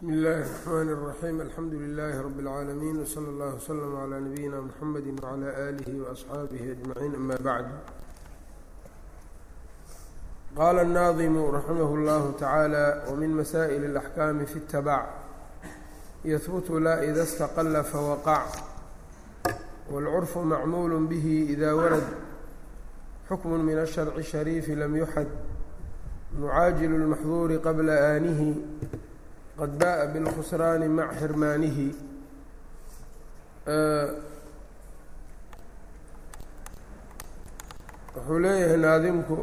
bsmi اllahi الرحmn الرaxيim alxamdu لilaahi rab اlcaalamiin wslى اllah wslm عlى nabiyina mxamedi wعlى alihi وaصxaabihi aجmaciin ama bacd qaala الnaadimu raximah اllahu tacaala wmin masaئil الأxkaami fi اtabac yahbutu la ida اstaqla fawaqac wاlcurfu macmuul bih ida warad xukm min الsharci الshariifi lam yuxad nucaajilu اlmaxduuri qabla aanihi qad baءa bاlkhusraani mac xirmaanihi wuxuu leeyahay naadimku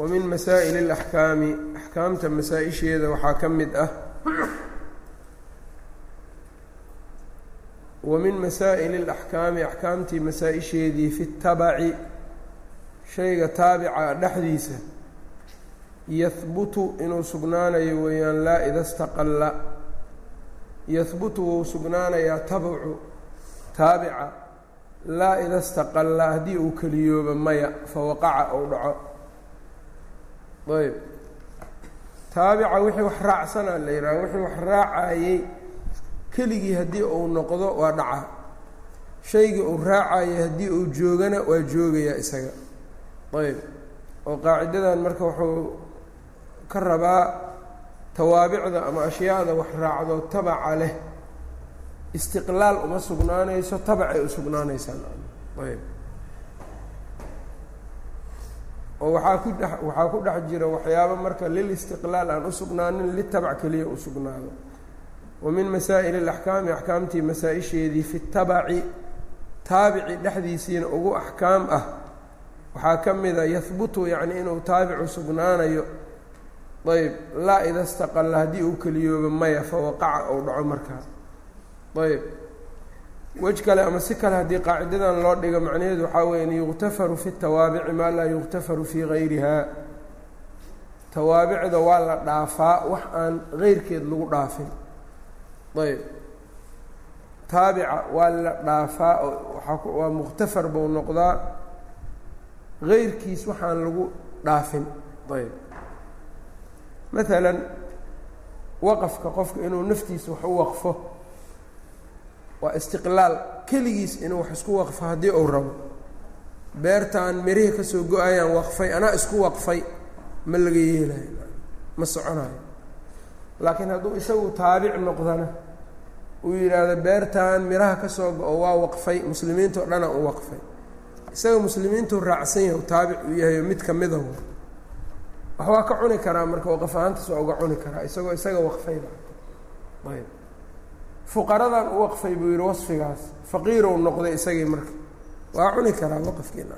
wamin masaa'il اlaxkaami axkaamta masaa-isheeda waxaa ka mid ah wamin masaa'il اlaxkaami axkaamtii masaa-isheedii fi اtabaci shayga taabica dhexdiisa yahbutu inuu sugnaanayo weeyaan laa ida staqalla yahbutu wuu sugnaanayaa tabcu taabica. Laa ida staqalla haddii uu keliyooba maya fawaqaca ou dhaco. Ayb. Taabica wixii wax raacsanaa la yidhaha wixii wax raacayey keligii haddii uu noqdo waa dhaca. Shaygii uu raacayay haddii uu joogana waa joogayaa isaga. Ayb. Oo qaacidadan marka wuxuu ka rabaa tawaabicda ama ashyaada wax raacdo tabaca leh istiqlaal uma sugnaanayso tabacay u sugnaanaysaan ayb. Oo waxaa ku dhex waxaa ku dhex jira waxyaabo marka lil istiqlaal aan u sugnaanin litabac keliya u sugnaado. Wa min masaa'il اlaxkaami axkaamtii masaa-isheedii fi tabaci taabici dhexdiisiina ugu axkaam ah waxaa ka mida yahbutu yacni inuu taabicu sugnaanayo ayb laa ida staqalla haddii uu keliyooba maya fawaqaca ou dhaco markaa. Ayb wej kale ama si kale haddii qaacidadan loo dhigo macnaheedu waxaa weya yuqtafaru fi tawaabici maa laa yuqtafaru fii gayriha tawaabicda waa la dhaafaa wax aan geyrkeed lagu dhaafin. Ayb taabica waa la dhaafaa waa muktafar buu noqdaa. Geyrkiis waxaan lagu dhaafin. Ayb maalan waqafka qofka inuu naftiisa wax u waqfo waa istiqlaal keligiis inuu wax isku waqfo haddii uu rabo. Beertaan mirihii ka soo go'ayaan waqfay anaa isku waqfay ma laga yeelayo ma soconayo laakiin hadduu isagu taabic noqdana uu yidhaahdo beertan miraha ka soo go-o waa waqfay muslimiinta o dhana u waqfay. Isaga muslimiintuu raacsan yahay taabic uu yahay mid ka mida wax waa ka cuni karaa marka waqaf ahaantaas waa uga cuni karaa isagoo isaga waqfayba. Ayb. Fuqaradan u waqfay buu yihi wasfigaas faqiirow noqday isagii marka. Waa cuni karaa waqafkiina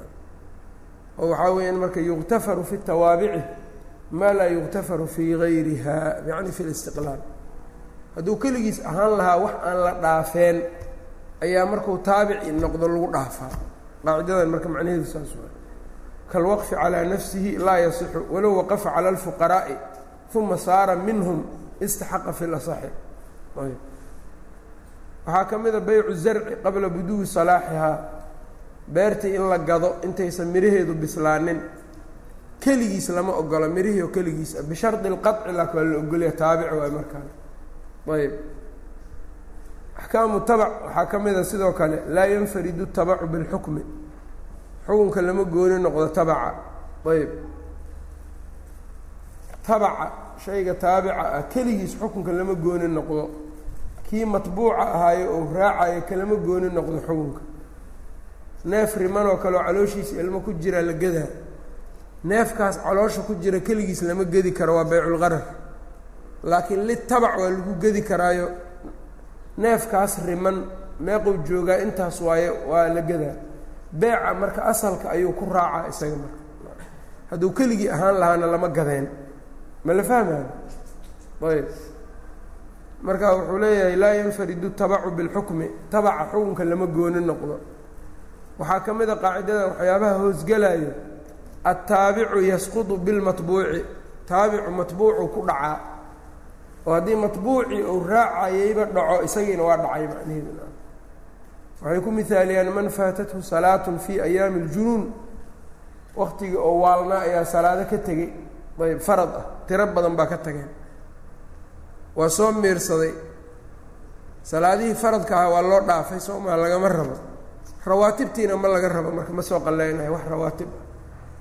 oo waxaa weeyaan marka yuqtafaru fi tawaabici maa laa yuqtafaru fii gayriha yacni fi listiqlaal. Hadduu keligiis ahaan lahaa wax aan la dhaafeen ayaa markuu taabici noqdo lagu dhaafaa. Qaacidadan marka macnaheedu saas waa kalwaqfi calىa nafsihi laa yasixu walow waqafa calى اlfuqaraa'i uma saara minhum istaxaqa fi lasaxi waxaa ka mida baycu zarci qabla buduwi salaaxihaa beertii in la gado intaysan miraheedu bislaanin keligiis lama ogola mirihii oo keligiis ah bishardi اlqaطci laakin waa la ogolya taabic waay markaan ayb axkaamu tabac waxaa ka mida sidoo kale laa yanfaridu tabacu biاlxukmi xukunka lama gooni noqdo tabaca. Ayb tabaca shayga taabica ah keligiis xukunka lama gooni noqdo. Kii matbuuca ahaayo oo raacayo kalama gooni noqdo xukunka. Neef rimanoo kale oo calooshiisa ilmo ku jiraa la gedaa. Neefkaas caloosha ku jira keligiis lama gedi karo waa bayculqarar laakiin litabac waa lagu gedi karaayo. Neefkaas riman meequu joogaa intaas waayo waa la gedaa beeca marka asalka ayuu ku raacaa isaga marka. Hadduu keligii ahaan lahaana lama gadeen. Ma la fahmayo ayb. Marka wuxuu leeyahay laa yanfaridu tabacu bilxukmi. Tabaca xukunka lama gooni noqdo. Waxaa ka mid a qaacidada waxyaabaha hoosgelayo altaabicu yasqudu bilmatbuuci. Taabicu matbuucu ku dhacaa. Oo haddii matbuucii uu raacayeyba dhaco isagiina waa dhacay macnaheedu waxay ku mihaaliyaan man faatathu salaatun fii ayaami اljunuun waktigii oo waalnaa ayaa salaado ka tegey ayb farad ah. Tiro badan baa ka tageen waa soo miirsaday. Salaadihii faradka ahaa waa loo dhaafay soomaa lagama rabo. Rawaatibtiina ma laga rabo marka ma soo qaleynayo wax rawaatib ah.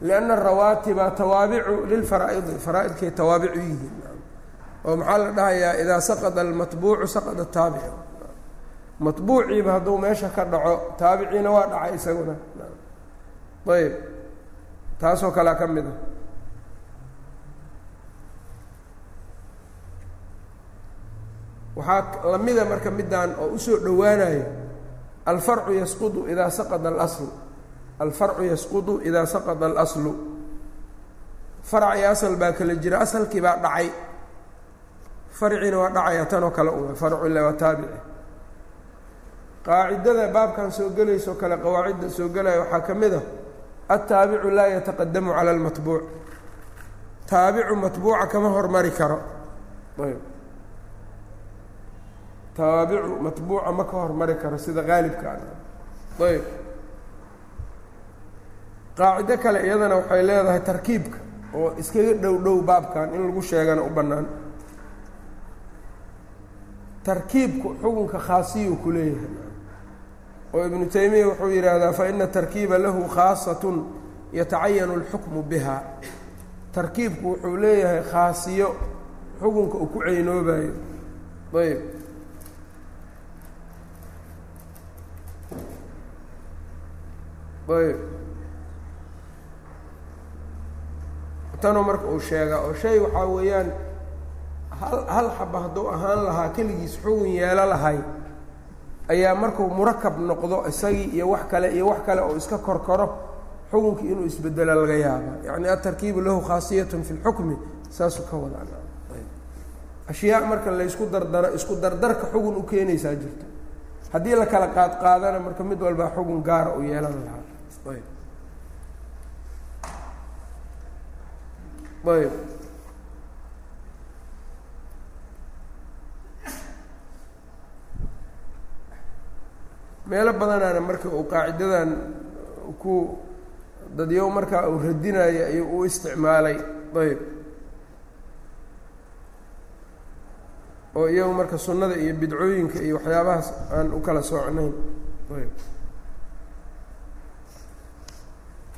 Lianna arawaatiba tawaabicu lilfaraa'idi faraa-idkay tawaabic u yihiin oo maxaa la dhahayaa? Idaa saqada almatbuucu saqada taabicu matbuuciiba hadduu meesha ka dhaco taabiciina waa dhacay isaguna. Ayb. Taasoo kalea ka mid a. Waxaa lamida marka middan oo u soo dhowaanayo alfarcu yasqudu idaa saqada alaslu. Alfarcu yasqudu idaa saqada alaslu. Farac iyo asal baa kala jira asalkii baa dhacay. Farciina waa dhacaya tanoo kale uma farcu ila waa taabici qaacidada baabkan soo gelayso kale qawaacidda soo gelaya waxaa ka mid a altaabicu laa yataqadamu cala almatbuuc. Taabicu matbuuca kama hormari karo. Ayb. Taabicu matbuuca ma ka hormari karo sida qaalibkaan ayb. Qaacido kale iyadana waxay leedahay tarkiibka oo iskaga dhow dhow baabkan in lagu sheegana u bannaan. Tarkiibku xukunka khaasiyuu ku leeyahay oo ibnu taymiya wuxuu yidhaahdaa faina tarkiiba lahu khaasatun yatacayanu اlxukmu biha. Tarkiibku wuxuu leeyahay khaasiyo xukunka uu ku ceynoobayo ayb ayb tanoo marka uu sheegaa oo shay waxaa weeyaan hal hal xaba hadduu ahaan lahaa keligiis xugun yeelo lahay ayaa markuu murakab noqdo isagii iyo wax kale iyo wax kale oo iska korkoro xukunkii inuu isbedelo laga yaaba yacni atarkiibu lahu khaasiyatun fi lxukmi saasuu ka wadaa ashyaa marka laysku dardaro isku dardarka xugun u keenaysaa jirto haddii la kala qaad qaadana marka mid walbaa xugun gaara u yeelan lahaa. Ayb. Ayb meelo badanaana marka uu qaacidadan ku dadyow markaa uu radinayo ayuu u isticmaalay. Ayb. Oo iyagu marka sunnada iyo bidcooyinka iyo waxyaabahaas aan u kala soocnayn. Ayb.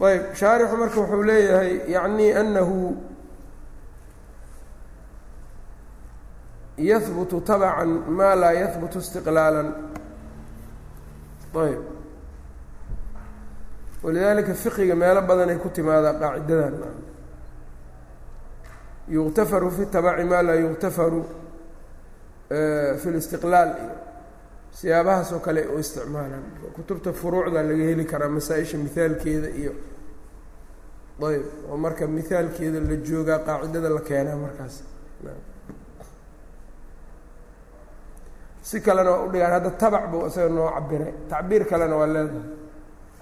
Ayb shaarixu marka wuxuu leeyahay yacni anahu yahbutu tabcan ma laa yahbutu istiqlaala ayb. Walidaalika fiqiga meelo badanay ku timaadaa qaacidadan yuktafaru fi tabaci maa laa yuktafaru fi listiqlaal iyo siyaabahaas oo kale u isticmaalaan. Kutubta furuucda laga heli karaa masaa-isha mihaalkeeda iyo ayb oo marka mihaalkeeda la joogaa qaacidada la keenaa markaas si kalena waa udhigaan hadda tabac buu isaga noo cabiray tacbiir kalena waa leedahay.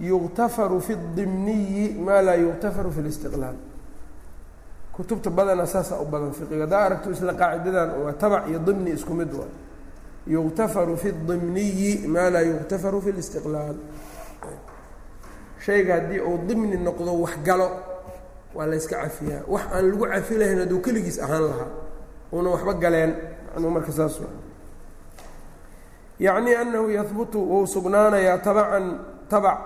Yuktafaru fi dimniyi maa laa yuktafaru fi listiqlaal kutubta badana saasa u badan fiqiga. Haddaa aragto isla qaacidadan waa tabac iyo dimni isku mid waa. Yuktafaru fi dimniyi maa laa yuktafaru fi listiqlaal shayga haddii uu dimni noqdo wax galo waa la yska cafiyaa. Wax aan lagu cafi lahayn hadduu keligiis ahaan lahaa una waxba galeen anuu marka saas yacni anahu yahbutu wuu sugnaanayaa tabacan tabac.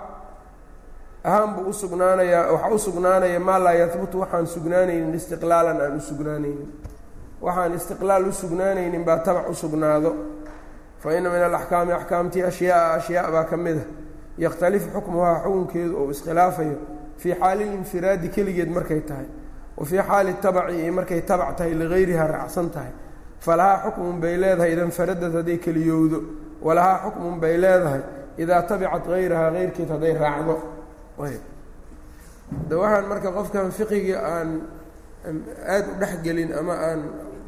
Ahaan buu usugnaanayaa waxaa u sugnaanaya maa laa yahbutu waxaan sugnaanaynin istiqlaalan aan u sugnaanaynin. Waxaan istiqlaal u sugnaanaynin baa tabac u sugnaado. Fa ina min alaxkaami axkaamtii ashyaaa ashyaa baa ka mid a yakhtalifu xukmuhaa xukunkeedu oo iskhilaafayo fii xaali linfiraadi keligeed markay tahay. Wa fii xaali tabaci markay tabac tahay ligayriha raacsan tahay falahaa xukmun bay leedahay ida nfaradad hadday keliyowdo walahaa xukmun bay leedahay idaa tabicat hayrahaa heyrkeed hadday raacdo de waxaan marka qofkan fiqiga aan aada u dhexgelin ama aan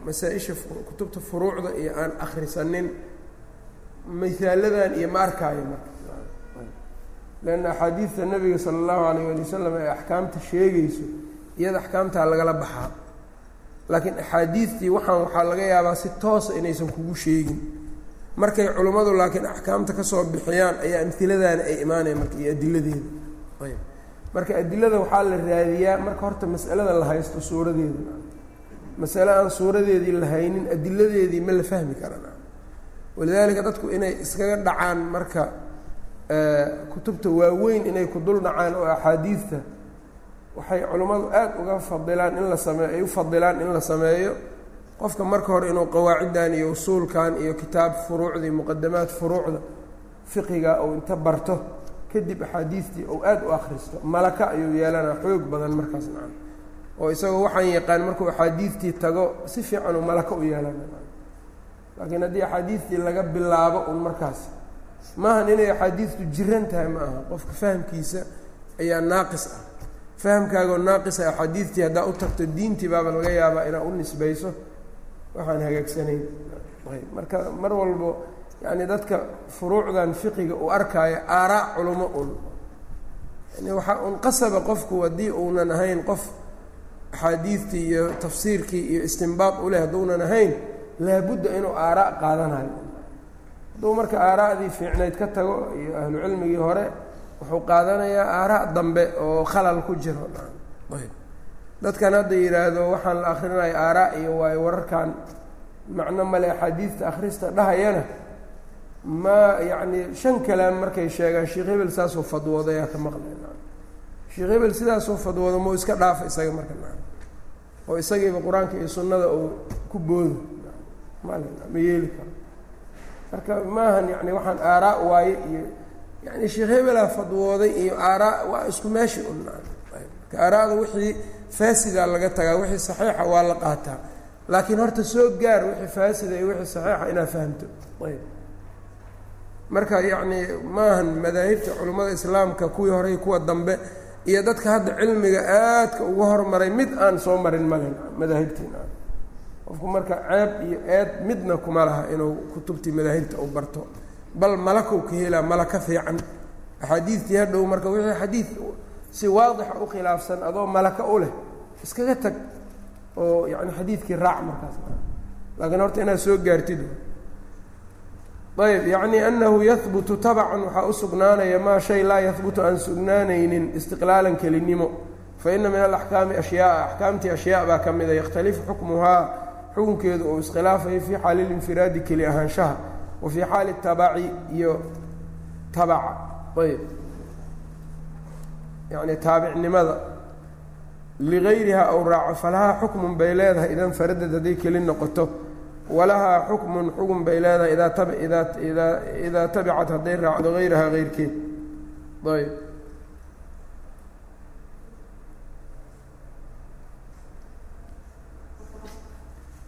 masaa-isha kutubta furuucda iyo aan akhrisanin mihaaladan iyo ma arkaayo marka. Leanna axaadiidta nabiga sala allahu alayh ali wasalam ee axkaamta sheegayso iyada axkaamtaa lagala baxaa laakiin axaadiidtii waxaan waxaa laga yaabaa si toosa inaysan kugu sheegin. Markay culummadu laakiin axkaamta ka soo bixiyaan ayaa amiladaana ay imaanaya marka iyo adiladeeda. Ayb marka adilada waxaa la raadiyaa marka horta mas'alada la haysto suuradeeda. Masale aan suuradeedii la haynin adiladeedii ma la fahmi karana. Walidaalika dadku inay iskaga dhacaan marka kutubta waaweyn inay ku dul dhacaan oo axaadiidta waxay culimmadu aad uga fadilaan in la sameeyo ay u fadilaan in la sameeyo. Qofka marka hore inuu qawaaciddan iyo usuulkan iyo kitaab furuucdii muqadamaad furuucda fiqiga uu inta barto kadib axaadiistii uu aad u akhristo malaka ayuu yeelanaa xoog badan markaas nacan oo isagoo waxaan yaqaan markuu axaadiistii tago si fiican uu malaka u yeelana laakiin haddii axaadiistii laga bilaabo un markaas maahan inay axaadiistu jiran tahay ma aha. Qofka fahamkiisa ayaa naaqis ah fahamkaagoo naaqisa axaadiistii haddaa u tagto diintii baaba laga yaabaa inaa u nisbayso. Waxaan hagaagsanayn marka mar walbo yacni dadka furuucdan fiqiga uu arkaayo aaraa culamo un. Yani waxaa un qasaba qofku haddii uunan ahayn qof axaadiistii iyo tafsiirkii iyo istimbaad uleh hadduunan ahayn laabudda inuu aaraa qaadanayo. Hadduu marka aaraa'dii fiicnayd ka tago iyo ahlu cilmigii hore wuxuu qaadanayaa aaraa dambe oo khalal ku jiro. Dadkan hadda yidhaahdo waxaan la akrinaya aaraa iyo waayo wararkan macno male axaadiista akhrista dhahayana ma yacni shan kalaam markay sheegaan sheekh hebel saasuu fadwooda ayaa ka maqlay. Sheekh hebel sidaasuu fadwoodo mau iska dhaafa isaga marka. Oo isagiiba qur'aanka iyo sunnada uu ku boodo. Ma yeeli karo. Marka maahan yani waxaan aaraa waaye iyo yani sheekh hebelaa fadwooday iyo aaraa waa isku meeshi un marka aaraada wixii faasida laga tagaa wixii saxiixa waa la qaataa. Laakiin horta soo gaar wixii faasida iyo wixii saxiixa inaad fahamto. Ayb. Marka yacni maahan madaahibta culimmada islaamka kuwii horey kuwa dambe iyo dadka hadda cilmiga aadka uga hormaray mid aan soo marin malen madaahibtiina. Qofku marka ceeb iyo eed midna kuma laha inuu kutubtii madaahibta u barto bal malakow ka helaa malaka fiican. Axaadiidtii hadhow marka wixii xadiid si waadixa u khilaafsan adoo malaka u leh iskaga tag oo yani xadiidkii raac markaas. Laakiin horta inaad soo gaartid. Ayb yacni anahu yahbutu tabcan waxaa u sugnaanaya maa shay laa yahbutu aan sugnaanaynin istiqlaalan kelinimo. Fa ina min alaxkaami ashyaaa axkaamtii ashyaa baa ka mida yakhtalifu xukmuhaa xukunkeedu uu iskhilaafayo fii xaali linfiraadi keli ahaanshaha wa fii xaali tabaci iyo tabaca ayb. Yani taabicnimada. Ligayriha aw raaco falahaa xukmun bay leedahay idan faradad hadday keli noqoto. Walahaa xukmun xugun bay leedahay idaa tab idaa idaa idaa tabicat hadday raacdo hayrahaa heyrkeed ayb.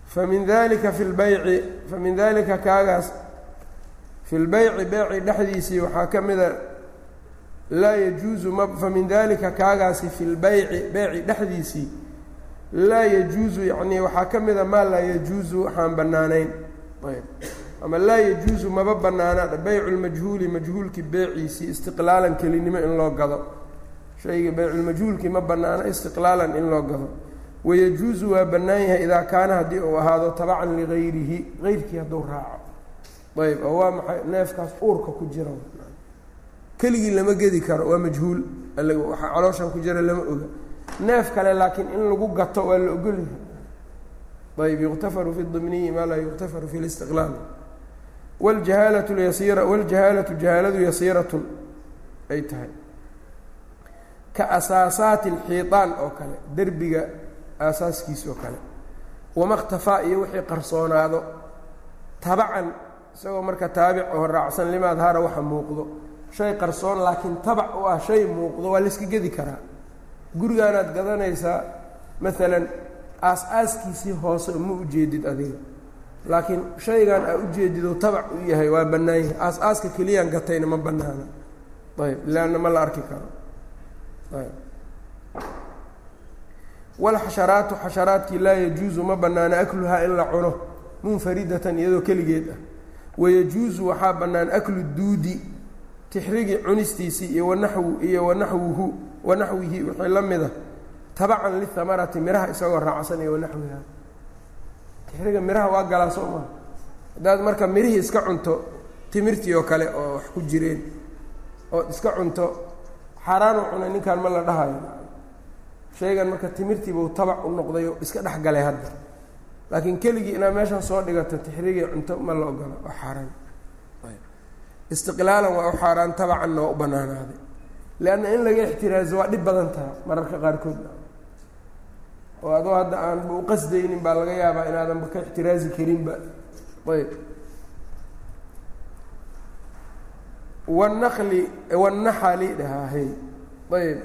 Famin dalika fi lbayci famin dalika kaagaas fi lbayci beeci dhexdiisii waxaa ka mida laa yajuusu ma famin dalika kaagaasi fi lbayci beeci dhexdiisii laa yajuusu yacni waxaa ka mida maa laa yajuusu waxaan bannaanayn ayb ama laa yajuusu maba bannaana baycu lmajhuuli majhuulkii beeciisii istiqlaalan kelinimo in loo gado shayga bayculmajhuulkii ma bannaana istiqlaalan in loo gado wayajuusu waa bannaan yahay idaa kaana haddii uu ahaado tabacan ligayrihi geyrkii hadduu raaco ayb waa maxay? Neefkaas uurka ku jira. Keligii lama gedi karo waa majhuul. Waxa calooshan ku jira lama oga. Neef kale laakiin in lagu gato waa la ogolyahay ayb yuktafaru fi dimniyi maa laa yuktafaru fi listiqlaal wljahaalatu lyasiira waljahaalatu jahaaladu yasiiratun ay tahay. Ka asaasaati alxiiaan oo kale derbiga aasaaskiis oo kale. Wama ktafaa iyo wixii qarsoonaado tabacan isagoo marka taabic oo raacsan lima adhara waxa muuqdo? Shay qarsoon laakiin tabac u ah shay muuqdo waa layska gedi karaa. Gurigaanaad gadanaysaa maalan aas-aaskiisii hoose ma ujeedid adiga. Laakiin shaygan aa ujeedidoo tabac u yahay waa bannaan yahay. Aas-aaska keliyaan gatayna ma bannaana. Ayb leanna ma la arki karo. Ayb walxasharaatu xasharaadkii laa yajuusu ma bannaana akluhaa in la cuno munfaridatan iyadoo keligeed ah wayajuusu waxaa bannaan aklu duudi tixrigii cunistiisii iyo wanaxwu iyo wanaxwuhu wanaxwihi wixii la mida tabacan lihamarati miraha isagoo raacsan iyo wanaxwiha tixriga miraha waa galaa soo maa haddaad marka mirihii iska cunto timirtii oo kale oo wax ku jireen ood iska cunto xaaraanu cunay ninkan ma la dhahayo. Shaygan marka timirtiibuu tabac u noqday oo iska dhex galay hadda laakiin keligii inaad meeshan soo dhigato tixriigii cunto ma la ogola waa xaaraan istiqlaalan waa u xaaraan tabacanna waa u banaanaaday leanna in laga ixtiraazo waa dhib badan taha mararka qaarkood oo adoo hadda aanba u qasdaynin baa laga yaabaa inaadanba ka ixtiraazi karinba ayb. Wanaqli wanaxali dhahaahay. Ayb.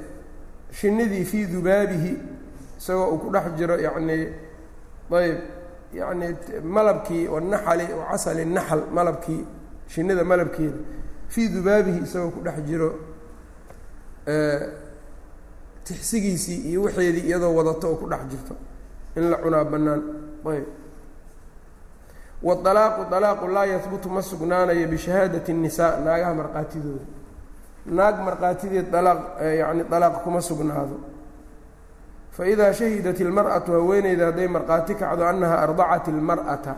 Shinidii fii dubaabihi isagoo uu ku dhex jiro yacni ayb yacni malabkii wanaxali wacasali naxal malabkii shinida malabkeeda fii dubaabihi isagoo ku dhex jiro tixsigiisii iyo waxeedii iyadoo wadato oo ku dhex jirto. In la cunaa bannaan. Ayb. Waalaaqu alaaqu laa yahbutu ma sugnaanayo bishahaadati الnisaa naagaha markhaatidooda naag markhaatideed alaaq yani alaaq kuma sugnaado faidaa shahidat ilmar'atu haweeneyda hadday markhaati kacdo annaha ardacat ilmar'ata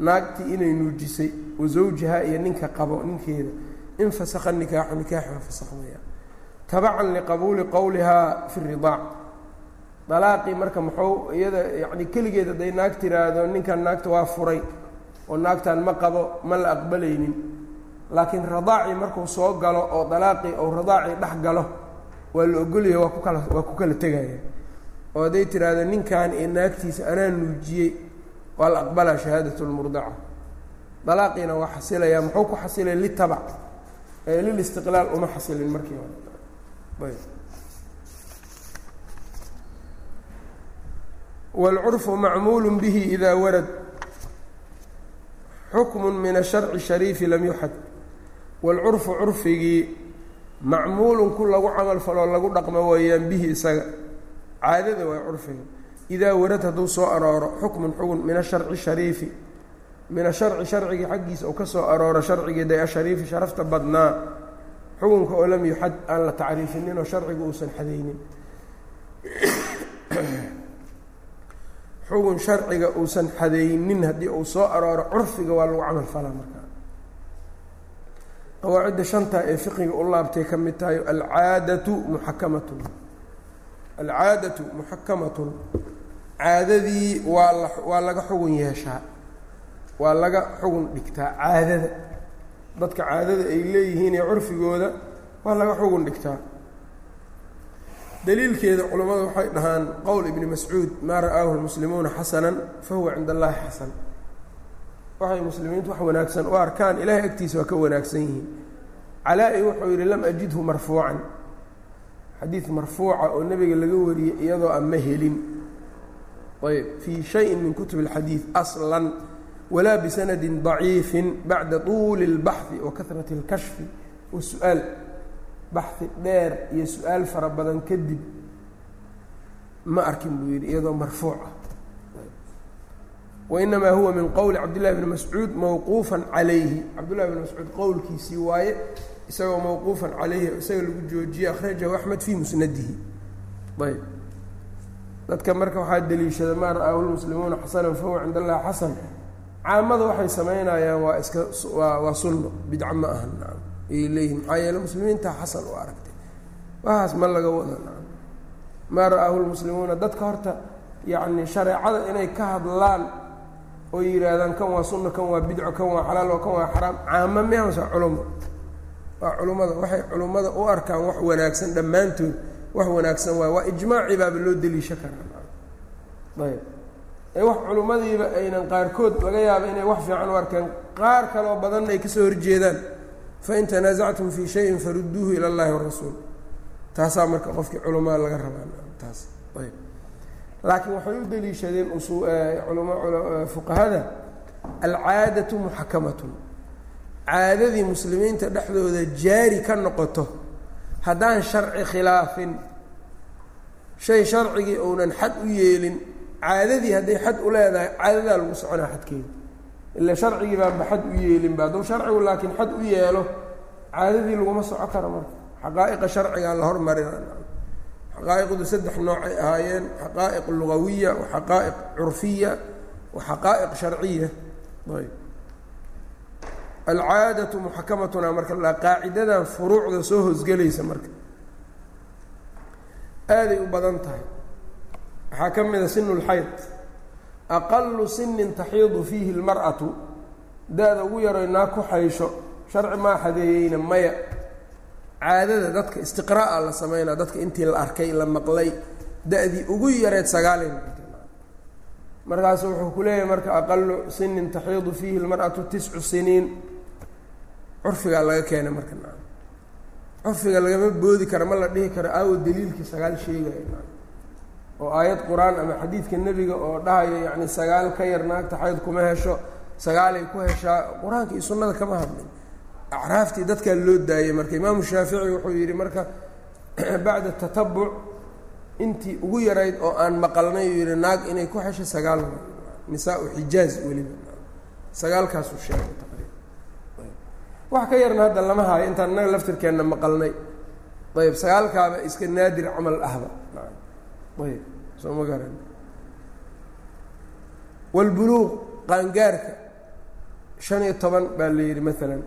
naagtii inay nuujisay wa zawjaha iyo ninka qabo ninkeeda infasakha nikaaxu nikaaxi waa fasakhmaya tabacan liqabuuli qowlihaa fi ridaac dalaaqii marka muxuu iyada yacni keligeed hadday naag tiraahdo ninkan naagta waa furay oo naagtan ma qabo ma la aqbalaynin laakiin radaacii markuu soo galo oo dalaaqii ou radaacii dhex galo waa la ogolaya waa kukala waa ku kala tegaya oo hadday tiraahdo ninkan ee naagtiisa anaa nuujiyey waa la aqbalaa shahaadat lmurdaca dalaaqiina waa xasilaya muxuu ku xasilay litabac lilistiqlaal uma xasilin markii hore. Wاlcurfu macmuulu bihi idaa warad. Xukm min asharci shariifi lam yuxad. Wاlcurfu curfigii macmuulun ku lagu camal faloo lagu dhaqmo weeyaan bihi isaga. Caadada waa curfiga idaa warad hadduu soo arooro xukmun xugun min asharci shariifi. Min asharci sharcigii xaggiisa uu ka soo arooro sharcigii day ashariifi sharafta badnaa. Xukunka oo lam yuxad aan la tacriifinin oo sharcigu uusan xadaynin. Xugun sharciga uusan xadaynin haddii uu soo arooro curfiga waa lagu camal falaa markaa qawaacidda shanta ee fiqiga u laabtay ka mid tahay alcaadatu muxakamatun. Alcaadatu muxakamatun. Caadadii waa la waa laga xugun yeeshaa. Waa laga xugun dhigtaa caadada. Dadka caadada ay leeyihiin ee curfigooda waa laga xugun dhigtaa. Daliilkeeda culammadu waxay dhahaan qowl ibni mascuud maa ra'aahu lmuslimuuna xasanan fa huwa cinda allaahi xasan waxay muslimiintu wax wanaagsan u arkaan ilaahay agtiisa waa ka wanaagsan yihiin calaa-i wuxuu yidhi lam ajidhu marfuucan xadiid marfuuca oo nebiga laga wariyey iyadoo aan ma helin ayb fii shayin min kutub اlxadiid aslan walaa bisanadin daciifin bacda tuuli اlbaxhi wa kahrati اlkashfi wasu-aal baxi dheer iyo su-aal fara badan kadib ma arkin buu yidhi iyadoo marfuuca wainamaa huwa min qowli cabdillahi bni mascuud mawquufan calayhi cabdullahi bni mascuud qowlkiisii waaye isagoo mawquufan calayhi isaga lagu joojiyey akhrajahu axmed fii musnadihi ayb dadka marka waxaa deliishada maa ra'aahu lmuslimuuna xasanan fahuwa cind allahi xasan. Caamada waxay samaynayaan waa iska waa sunno bidca ma aha nacam ayay leeyihiin maxaa yeele muslimiinta xasan u aragtay. Waxaas ma laga wada nacam maa ra'aahu lmuslimuuna dadka horta yacni shareecada inay ka hadlaan oo yidhaahdaan kan waa sunno kan waa bidco kan waa xalaal oo kan waa xaraam caamo miyaamase culummo waa culummada waxay culummada u arkaan wax wanaagsan dhammaantood. Wax wanaagsan waay waa ijmaaci baaba loo deliisho karaa. Ayb. Ee wax culimmadiiba aynan qaarkood laga yaaba inay wax fiican u arkeen qaar kaloo badanna ay ka soo horjeedaan. Fain tanaasactum fii shayin farudduuhu ila اllahi warasuul taasaa marka qofkii culammada laga rabaa. Taas. Ayb laakiin waxay u deliishadeen fuqahada alcaadatu muxakamatun. Caadadii muslimiinta dhexdooda jaari ka noqoto haddaan sharci khilaafin shay sharcigii uunan xad u yeelin caadadii hadday xad u leedahay caadadaa lagu soconaa xadkeeda. Ila sharcigii baanba xad u yeelinba hadduu sharcigu laakiin xad u yeelo caadadii laguma soco karo marka. Xaqaa'iqa sharcigaa la hormarina xaqaa'iqdu saddex noocay ahaayeen xaqaa'iq lugawiya wa xaqaa'iq curfiya wa xaqaa'iq sharciya. Ayb. Alcaadatu muxakamatuna marka la qaacidadan furuucda soo hoosgelaysa marka. Aaday u badan tahay. Waxaa ka mida sinu lxayd aqalu sinin taxiidu fiihi lmar'atu da-da ugu yaroy naa ku xaysho sharci maa xadeeyeyna maya caadada dadka istiqraa'a la sameynaa dadka intii la arkay la maqlay da-dii ugu yareed sagaalay markaasu wuxuu ku leeyahay marka aqalu sinin taxiidu fiihi lmar'atu tiscu siniin. Curfigaa laga keenay marka naa curfiga lagama boodi kara ma la dhihi karo aawo daliilkii sagaal sheegaya oo aayad qur'aan ama xadiidka nebiga oo dhahayo yacni sagaal ka yar naagta xayd kuma hesho sagaalay ku heshaa qur'aanka iyo sunnada kama hadlin acraaftii dadkaa loo daayey marka imaamu shaafici wuxuu yidhi marka bacda tatabuc intii ugu yarayd oo aan maqalnay uu yidhi naag inay ku hesho sagaal nisaa-u xijaaz weliba. Sagaalkaasuu sheegay wax ka yarna hadda lama haayo intaan innaga laftirkeenna maqalnay. Ayb sagaalkaaba iska naadir camal ahba. Ayb soo ma garan. Wاlbuluuq qaangaarka شhan iyo toban baa la yidhi maalan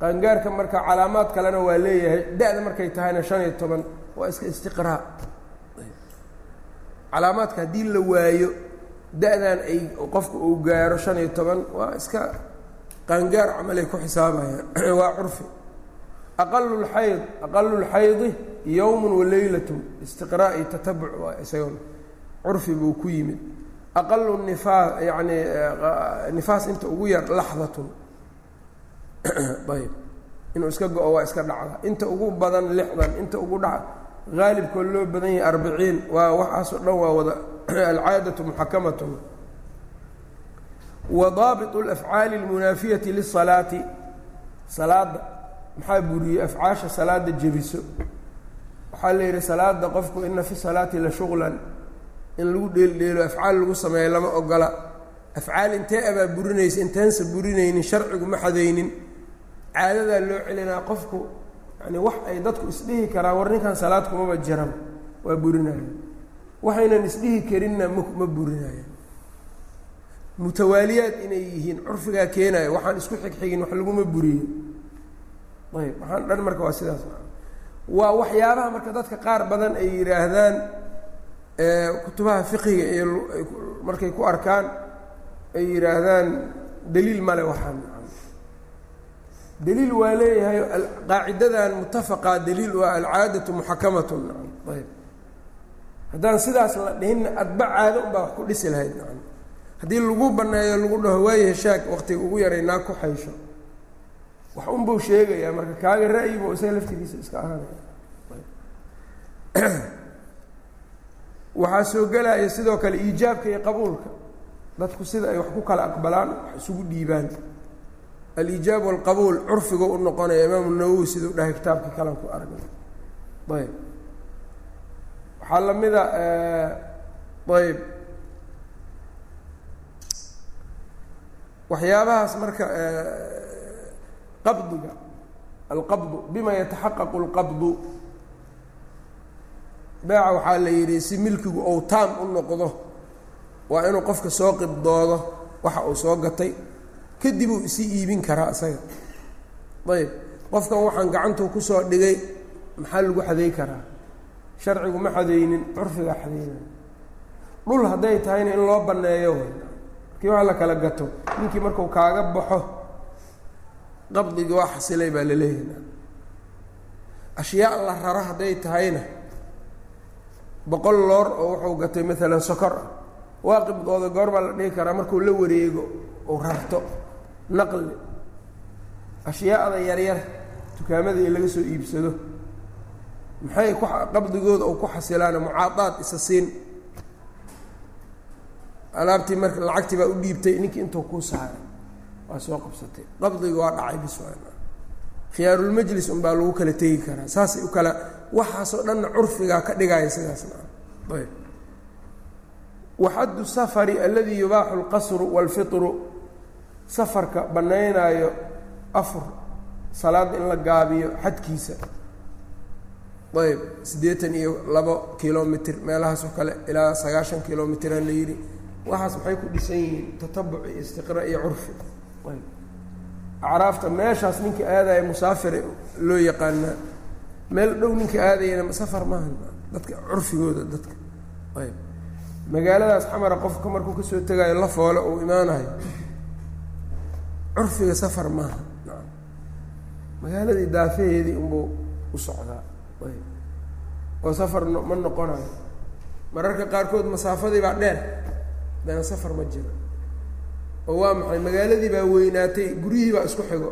qaangaarka marka calaamaad kalena waa leeyahay da-da markay tahayna shan iyo toban waa iska istiqraa. Calaamaadka haddii la waayo da-dan ay qofku uu gaaro shan iyo toban waa iska qaangaar camalay ku xisaabayaan waa curfi. Aqalu lxayd aqalu lxaydi yowmu walaylatun istiqraa iyo tatabuc waa isaguna curfi buu ku yimid. Aqalu nifaas yacni eh, nifaas inta ugu yar laxdatun. ayb inuu iska go-o waa iska dhacda inta ugu badan lixdan inta ugu dhac haalibkoo loo badan yahay arbiciin waa waxaasoo dhan waa wada alcaadatu muxakamatun wa daabit اlafcaali اlmunaafiyati lisalaati salaada maxaa buriyey afcaasha salaada jebiso. Waxaa la yidhi salaada qofku ina fi salaati la shuqlan in lagu dheeldheelo afcaal lagu sameeyo lama ogola. Afcaal intee abaa burinaysa inteensa burinaynin sharcigu ma xadaynin caadadaa loo celinaa qofku yani wax ay dadku isdhihi karaan war ninkan salaad kumaba jiran waa burinaya waxaynan isdhihi karinna ma ma burinaya mutawaaliyaad inay yihiin curfigaa keenayo waxaan isku xigxigin wax laguma buriyo. Ayb waxaan dhan marka waa sidaas. Waa waxyaabaha marka dadka qaar badan ay yidhaahdaan kutubaha fiqiga iyo markay ku arkaan ay yidhaahdaan daliil male waxaan daliil waa leeyahay qaacidadan mutafaqa daliil waa alcaadatu muxakamatun ayb haddaan sidaas la dhihinna adba caado unbaa wax ku dhisi lahayd nacam haddii lagu banneeyo lagu dhaho waayo heshaag waqtiga ugu yaray naag ku xaysho wax unbuu sheegayaa marka kaaga ra'yibu isaga laftigiisa iska ahaanaya waxaa soo gelaya sidoo kale iijaabka iyo qabuulka dadku sida ay wax ku kala aqbalaan wax isugu dhiibaan aliijaab walqabuul curfiga u noqonaya imaamu nawowi siduu dhahay kitaabkii kalan ku aragnay ayb. Waxaa la mida ayb. Waxyaabahaas marka qabdiga alqabdu bima yataxaqaqu اlqabdu beeca waxaa la yidhi si milkigu ou taam u noqdo waa inuu qofka soo qibdoodo waxa uu soo gatay kadib uu isi iibin karaa isaga ayb qofkan waxaan gacantuu ku soo dhigay maxaa lagu xaday karaa? Sharcigu ma xadaynin curfigaa xadaynaya dhul hadday tahayna in loo banneeyo markii wax la kala gato ninkii marku kaaga baxo qabdigii waa xasilay baa la leeyahay. Ashyaa la raro hadday tahayna boqol loor oo wuxuu gatay maalan sokor. Ah waa qibdooda goor baa la dhihi karaa markuu la wareego uu rarto naqli ashyaada yaryar dukaamadii laga soo iibsado maxay ku qabdigooda uu ku xasilaana mucaadaad isa siin? Alaabtii marka lacagtii baa u dhiibtay ninkii intuu kuu saaray waa soo qabsatay. Qabdiga waa dhacay bis khiyaarulmajlis unbaa lagu kala tegi karaa saasay u kala waxaasoo dhanna curfigaa ka dhigaya sidaasna ayb. Waxaddu safari aladii yubaaxu اlqasru wاlfitru safarka bannaynaayo afur salaadda in la gaabiyo xadkiisa. Ayb siddeetan iyo labo kilomitr meelahaasoo kale ilaa sagaashan kilomitraa la yidhi. Waxaas maxay ku dhisan yihiin tatabuc iyo istiqraa iyo curfi ayb acraafta meeshaas ninka aadaya musaafire loo yaqaanaa. Meel dhow ninka aadayana safar maaha dadka curfigooda dadka. Ayb magaaladaas xamara qofka markuu ka soo tegaayo la foole uu imaanayo curfiga safar maaha. Magaaladii daafaheedii unbuu u socdaa. Ayb. Oo safar ma noqonayo. Mararka qaarkood masaafadii baa dheer. Dana safar ma jiro. Oo waa maxay? Magaaladii baa weynaatay guryihii baa isku xigo.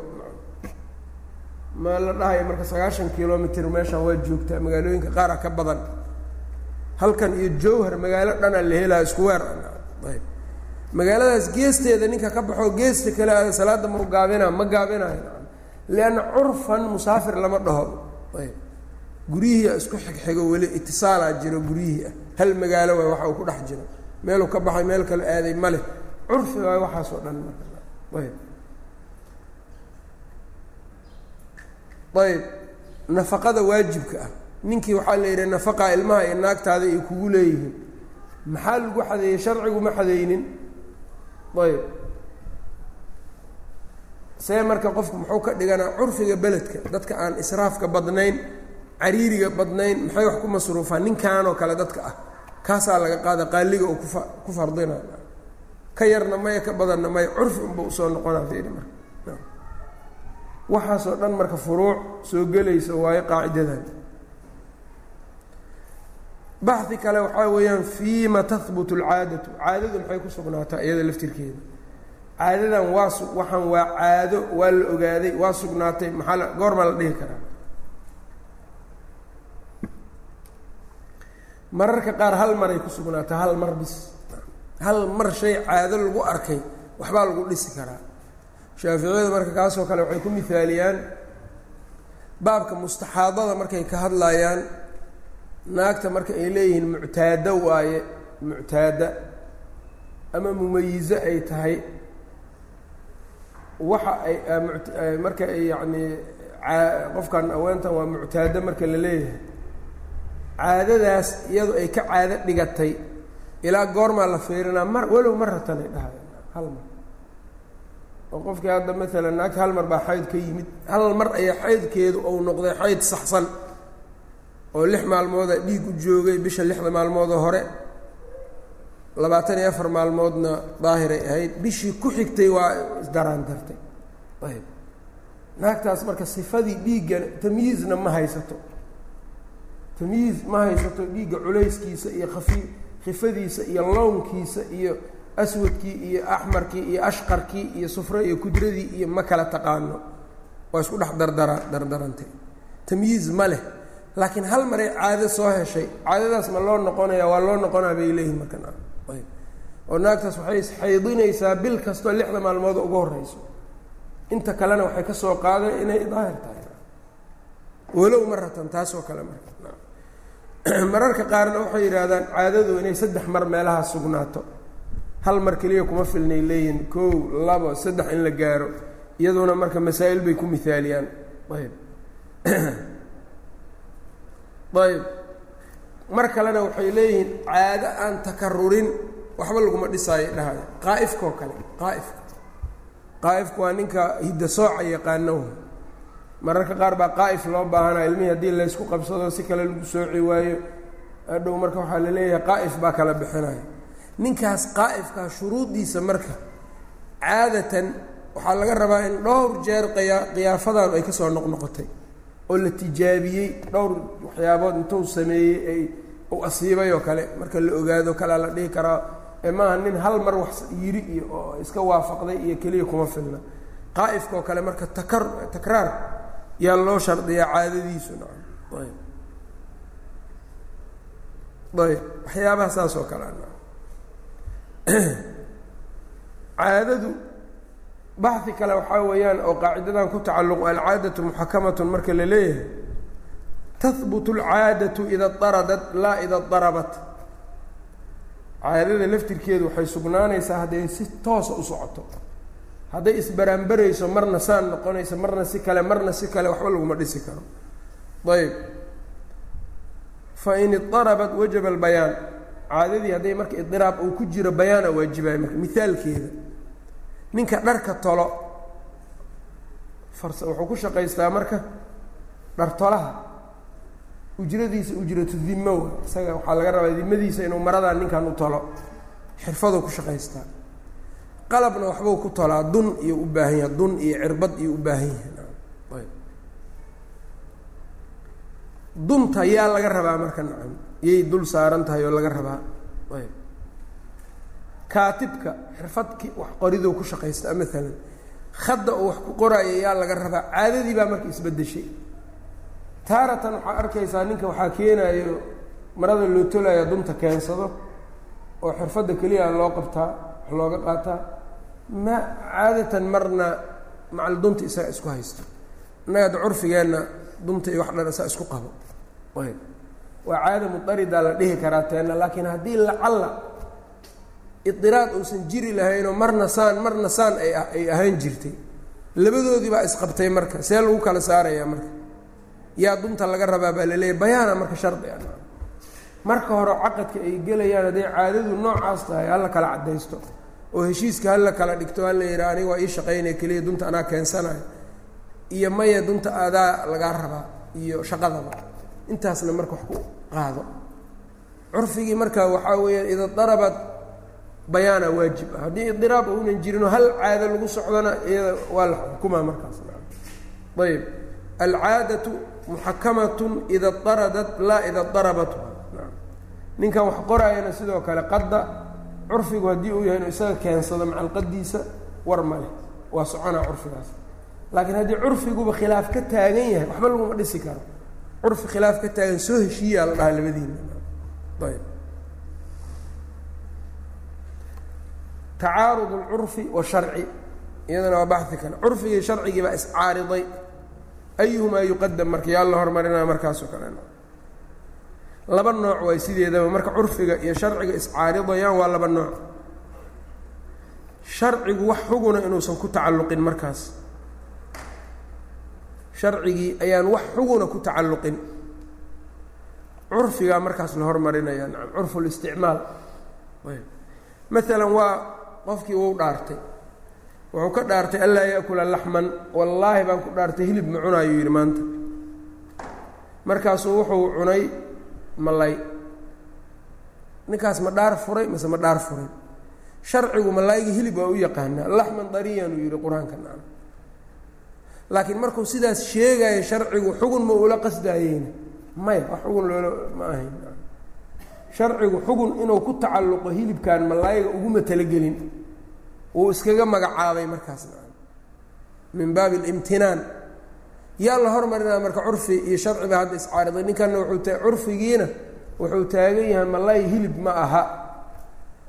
Ma la dhahayo marka sagaashan kilomitr meeshaan waa joogtaa magaalooyinka qaara ka badan. Halkan iyo jowhar magaalo dhanaa la helaa isku weer ayb magaaladaas geesteeda ninka ka baxoo geesta kale aada salaada mau gaabina ma gaabinayo lianna curfan musaafir lama dhaho. Guryihii isku xigxigo weli itisaalaa jiro guryihii ah. Hal magaalo waay waxa uu ku dhex jiro. Meeluu ka baxay meel kale aaday ma leh. Curfi waay waxaasoo dhan. Ayb nafaqada waajibka ah. Ninkii waxaa la yidhi nafaqaa ilmaha iyo naagtaada ay kugu leeyihiin. Maxaa lagu xadeeyey? Sharcigu ma xadeynin ayb. See marka qofku muxuu ka dhiganaa curfiga beledka dadka aan israafka badnayn cariiriga badnayn maxay wax ku masruufaan? Ninkanoo kale dadka ah. Kaasaa laga qaada qaaliga oo kufa ku fardina ka yarna maya ka badanna maya curfi unba u soo noqonaa fiiri marka waxaasoo dhan marka furuuc soo gelaysa waayo qaacidadan baxi kale waxaa weeyaan fiima tahbutu alcaadatu. Caadadu maxay ku sugnaataa iyada laftirkeeda? Caadadan waa waxaan waa caado waa la ogaaday waa sugnaatay maxaa la goormaa la dhihi karaa. Mararka qaar hal maray ku sugnaataa hal mar bis. Hal mar shay caado lagu arkay waxbaa lagu dhisi karaa. Shaaficiyadu marka kaasoo kale waxay ku mihaaliyaan baabka mustaxaadada markay ka hadlayaan naagta marka ay leeyihiin muctaado waaye muctaada ama mumayizo ay tahay waxa ay marka ay yacnii qofkan aweentan waa muctaado marka la leeyahay. Caadadaas iyadu ay ka caado dhigatay ilaa goormaa la fiirinaa mar walow maratan ay dhahay hal mar. Oo qofkii hadda maalan naagta hal mar baa xayd ka yimid hal mar ayaa xaydkeedu ou noqday xayd saxsan oo lix maalmooda dhiig u joogay bisha lixda maalmoodoo hore. Labaatan iyo afar maalmoodna daahiray ahayd. Bishii ku xigtay waa isdaraan dartay. Ayb. Naagtaas marka sifadii dhiigga tamyiizna ma haysato. Tamyiiz ma haysato dhiigga culayskiisa iyo kafi khifadiisa iyo lownkiisa iyo aswadkii iyo axmarkii iyo ashqarkii iyo sufre iyo kudradii iyo ma kala taqaano. Waa isku dhex dardara dardarantay. Tamyiiz ma leh laakiin hal maray caado soo heshay caadadaas ma loo noqonaya waa loo noqonaa bay leeyihiin marka ayb. Oo naagtaas waxay isxaydinaysaa bil kastoo lixda maalmood ugu horeyso inta kalena waxay ka soo qaadeen inay daahir tahay. Walow maratan taasoo kale marka mararka qaarna waxay yidhaahdaan caadadu inay saddex mar meelaha sugnaato. Hal mar keliya kuma filnay leeyihiin kow labo saddex in la gaaro iyaduna marka masaa'il bay ku mihaaliyaan ayb ayb. Mar kalena waxay leeyihiin caado aan takarurin waxba laguma dhisaayo dhahayo qaa'ifkaoo kale qaa'ifka qaa'ifku waa ninka hidda sooca yaqaano mararka qaar baa qaa'if loo baahanaa ilmihii haddii laysku qabsado si kale lagu sooci waayo. Adhow marka waxaa la leeyahay qaa'if baa kala bixinaya. Ninkaas qaa'ifkaa shuruuddiisa marka caadatan waxaa laga rabaa in dhowr jeer qyaa qiyaafadan ay ka soo noqnoqotay oo la tijaabiyey dhowr waxyaabood intuu sameeyey ay u asiibay oo kale. Marka la ogaado kalea la dhihi karaa ee maaha nin hal mar wax yiri iyo oo iska waafaqday iyo keliya kuma filna. Qaa'ifka oo kale marka takar takraar yaa loo shardiyaa caadadiisu nacam. Ayb. Ayb. Waxyaabaha saas oo kale caadadu baxi kale waxaa weeyaan oo qaacidadan ku tacalluq alcaadatu muxakamatun marka la leeyahay tahbutu alcaadatu ida daradat laa ida darabat. Caadada laftirkeedu waxay sugnaanaysaa hadday si toosa u socoto. Hadday isbaraanbarayso marna saan noqonayso marna si kale marna si kale waxba laguma dhisi karo. Ayb fain idarabat wajaba albayaan. Caadadii hadday marka idiraab uu ku jiro bayaana waajibaya marka mihaalkeeda ninka dharka tolo. Fars wuxuu ku shaqaystaa marka dhartolaha ujradiisa ujratu dimo wa isaga waxaa laga rabaa dimadiisa inuu maradaa ninkan u tolo. Xirfaduu ku shaqaystaa. Qalabna waxbuu ku tolaa dun iyo u baahan yahay dun iyo cirbad iyo u baahan yahay. Dunta yaa laga rabaa marka nacam. Yay dul saaran tahay oo laga rabaa. Ayb kaatibka xirfadki wax qoriduu ku shaqaystaa maalan khadda oo wax ku qoraayo yaa laga rabaa caadadii baa marka isbeddeshay. Taaratan waxaa arkaysaa ninka waxaa keenaayo marada loo tolaya dunta keensado oo xirfadda keliya loo qabtaa wax looga qaataa ma caadatan marna macal dunta isaga isku haysto. Innaga curfigeenna dunta iyo wax dhan isaa isku qabo. Waa caada mudarida la dhihi karaa teenna laakiin haddii lacalla idiraad uusan jiri lahaynoo marna saan marna saan ay ay ahaan jirtay. Labadoodii baa isqabtay marka see lagu kala saarayaa marka. Yaa dunta laga rabaa baa la leeyahy bayaana marka shardi a marka hore caqadka ay gelayaan hadday caadadu noocaas tahay hala kala caddaysto. Oo heshiiska hala kala dhigto hala yidhaha aniga waa ii shaqaynaya keliya dunta anaa keensanayo iyo maya dunta adaa lagaa rabaa iyo shaqadaba. Intaasna marka wax ku qaado. Curfigii marka waxaa weeyaan ida darabat bayaana waajib ah. Haddii idiraab uunan jirinoo hal caado lagu socdona iyada waa la xukumaa markaas. Ayb alcaadatu muxakamatun ida daradat laa ida darabat. Ninkan wax qoraayana sidoo kale qadda curfigu haddii uu yahay inuu isaga keensado macalqadiisa war ma leh. Waa soconaa curfigaas. Laakiin haddii curfiguba khilaaf ka taagan yahay waxba laguma dhisi karo. Curfi khilaaf ka taagan soo heshiiyaa la dhahaa labadiina ayb tacaarud اlcurfi washarci iyadana waa baxi kale curfigii sharcigii baa iscaariday. Ayuhumaa yuqadam marka yaa la hormarinaya markaasoo kale laba nooc waay sideedaba marka curfiga iyo sharciga iscaaridayaan waa laba nooc. Sharcigu wax xuguna inuusan ku tacalluqin markaas. Sharcigii ayaan wax xuguna ku tacalluqin. Curfigaa markaas la hormarinaya nacam curfu listicmaal maalan waa qofkii wuu dhaartay. Wuxuu ka dhaartay anlaa yaakula laxman. Wallaahi baan ku dhaartay hilib ma cunaayuu yidhi maanta. Markaasuu wuxuu cunay malay. Ninkaas ma dhaar furay mase ma dhaar furay. Sharcigu malaayga hilib waa u yaqaanaa. Laxman dariyan uu yidhi qur'aanka nacam. Laakiin markuu sidaas sheegayo sharcigu xugun ma ula qasdaayeyna? Maya wax xugun loola ma ahayn sharcigu xugun inuu ku tacalluqo hilibkan malaayiga uguma talagelin uu iskaga magacaabay markaas. Min baabi alimtinaan yaa la hormarinaa marka curfi iyo sharci baa hadda iscaariday ninkanna wuxuu ta curfigiina wuxuu taagan yahay malaay hilib ma aha.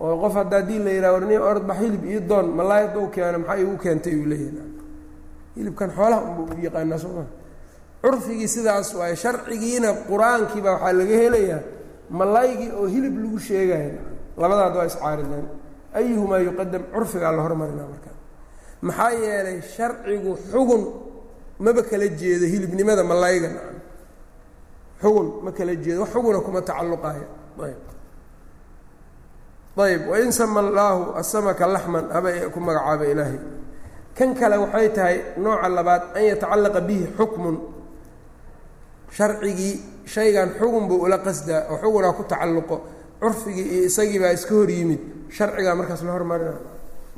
Oo qof hadda haddii la yidhaha warni ordba hilib iyo doon malaay hadduu keeno maxaa igu keentay? Uu leeyahay hilibkan xoolaha unba u yaqaanaa soo maa curfigii sidaas waaye sharcigiina qur'aankiiba waxaa laga helayaa malaygii oo hilib lagu sheegayo labadaad waa iscaarideen. Ayuhumaa yuqadam curfigaa la hormarinaa markaa maxaa yeelay sharcigu xugun maba kala jeedo hilibnimada malayga xugun ma kala jeedo. Wax xuguna kuma tacalluqaayo. Ayb. Ayb. Wain sama allaahu asamaka laxman haba ku magacaaba ilaahay. Kan kale waxay tahay nooca labaad an yatacallaqa bihi xukmun. Sharcigii shaygan xugun buu ula qasdaa oo xugunaa ku tacalluqo. Curfigii iyo isagii baa iska hor yimid. Sharcigaa markaas la hormarina.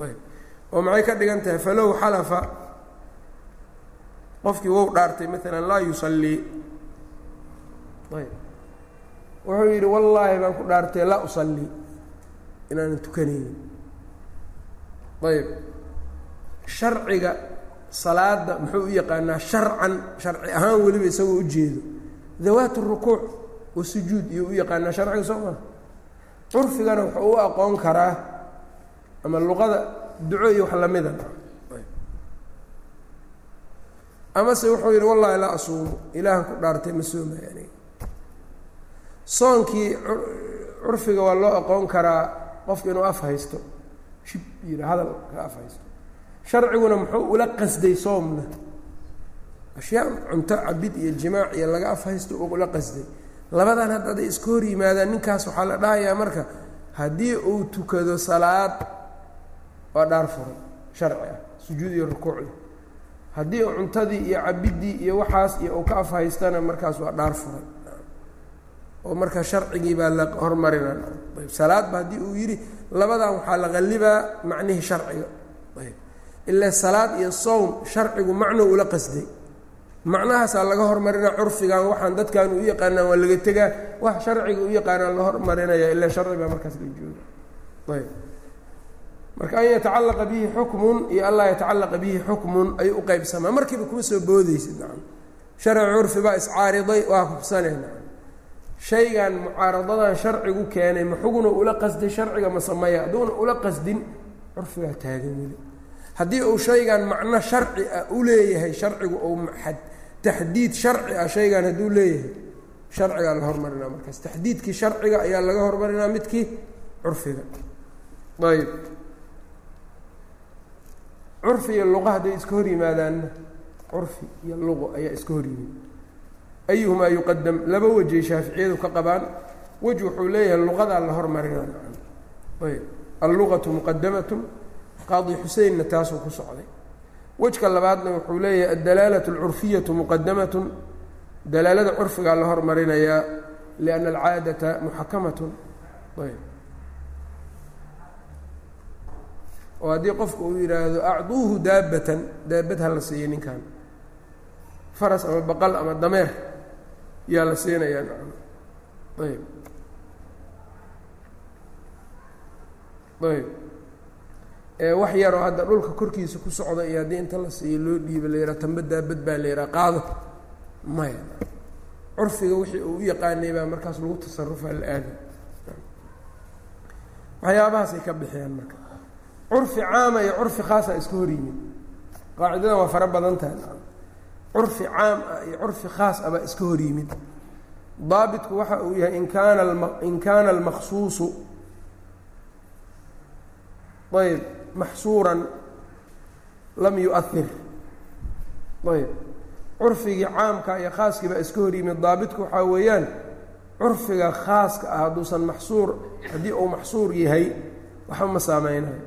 Ayb. Oo maxay ka dhigan tahay? Falow xalafa. Qofkii wou dhaartay maalan laa yusallii ayb. Wuxuu yidhi wallaahi baan ku dhaartay laa usallii inaanan tukanaynin. Ayb. Sharciga salaada muxuu u yaqaanaa sharcan sharci ahaan weliba isagoo ujeedo dawaat rukuuc wasujuud iyo u yaqaanaa sharciga soo maa curfigana wuxuu u aqoon karaa ama luqada duco iyo wax lamida amase wuxuu yidhi wallahi laa asuumu ilaahan ku dhaartay ma soomay aniga. Soonkii curfiga waa loo aqoon karaa qofka inuu af haysto. Shib yidhi hadal ka af haysto. Sharciguna muxuu ula qasday soomna ashyaa cunto cabid iyo jimaac iyo laga af haysto ula qasday. Labadan hadda hadday iska hor yimaadaan ninkaas waxaa la dhahayaa marka haddii uu tukado salaad waa dhaar furay sharci ah sujuud iyo rukuucda haddii uu cuntadii iyo cabiddii iyo waxaas iyo uu ka af haystana markaas waa dhaar furay. Oo marka sharcigii baa la hormarina. Ayb salaadba haddii uu yidhi labadan waxaa la qallibaa macnihii sharciga. Ayb ilaa salaad iyo sowm sharcigu macno ula qasday macnahaasaa laga hormarinaa curfigan waxaan dadkan u yaqaanaan waa laga tegaa. Wax sharciga u yaqaanaan la hormarinaya ilaa sharci baa markaas la jooga. Ayb. Marka an yatacalaqa bihi xukmun iyo an laa bihi xukmun ayuu u qeybsamaa markiiba kuma soo boodeysid nacam. Sharci curfi baa iscaariday waa hubsanay nacam. Shaygan mucaaradadan sharcigu keenay ma ula qasday sharciga ma sameeya hadduuna ula qasdin curfigaa taagan weli. Haddii uu shaygan macno sharci ah u leeyahay sharcigu ou taxdiid sharci ah shaygan hadduu leeyahay sharcigaa la hormarinaa markaas. Taxdiidkii sharciga ayaa laga hormarinaa midkii curfiga. Ayb curfi iyo luqa hadday iska hor yimaadaanna curfi iyo luqo ayaa iska hor yimid. Ayuhumaa yuqadam laba wejay shaaficiyadu ka qabaan. Wej wuxuu leeyahay luqadaa la hormarina ayb alluqatu muqadamatun qaadi xuseinna taasuu ku socday wejka labaadna wuxuu leeyahay addalaalatu alcurfiyatu muqadamatun dalaalada curfigaa la hormarinayaa lianna alcaadata muxakamatun ayb. Oo haddii qofku uu yidhaahdo acduuhu daabatan daabad ha la siiyo ninkan faras ama baqal ama dameer yaa la siinayaa ayb. Ayb wax yaroo hadda dhulka korkiisa ku socda iyo haddii inta la siiyo loo dhiiba la yidhaha tamba daabad baa la yidhaha qaado. Maya curfiga wixii uu u yaqaanay baa markaas lagu tasarufaa la aada waxyaabahaasay ka bixiyaan marka. Curfi caama iyo curfi khaasa iska hor yimid. Qaacidadan waa fara badan tahay. Curfi caam ah iyo curfi khaas ah baa iska hor yimid. Daabitku waxa uu yahay in kaana in kaana almaqsuusu ayb maxsuuran lam yuahir ayb curfigii caamka iyo khaaskii baa iska hor yimid daabitku waxaa weeyaan curfiga khaaska ah hadduusan maxsuur haddii uu maxsuur yahay waxba ma saameynayo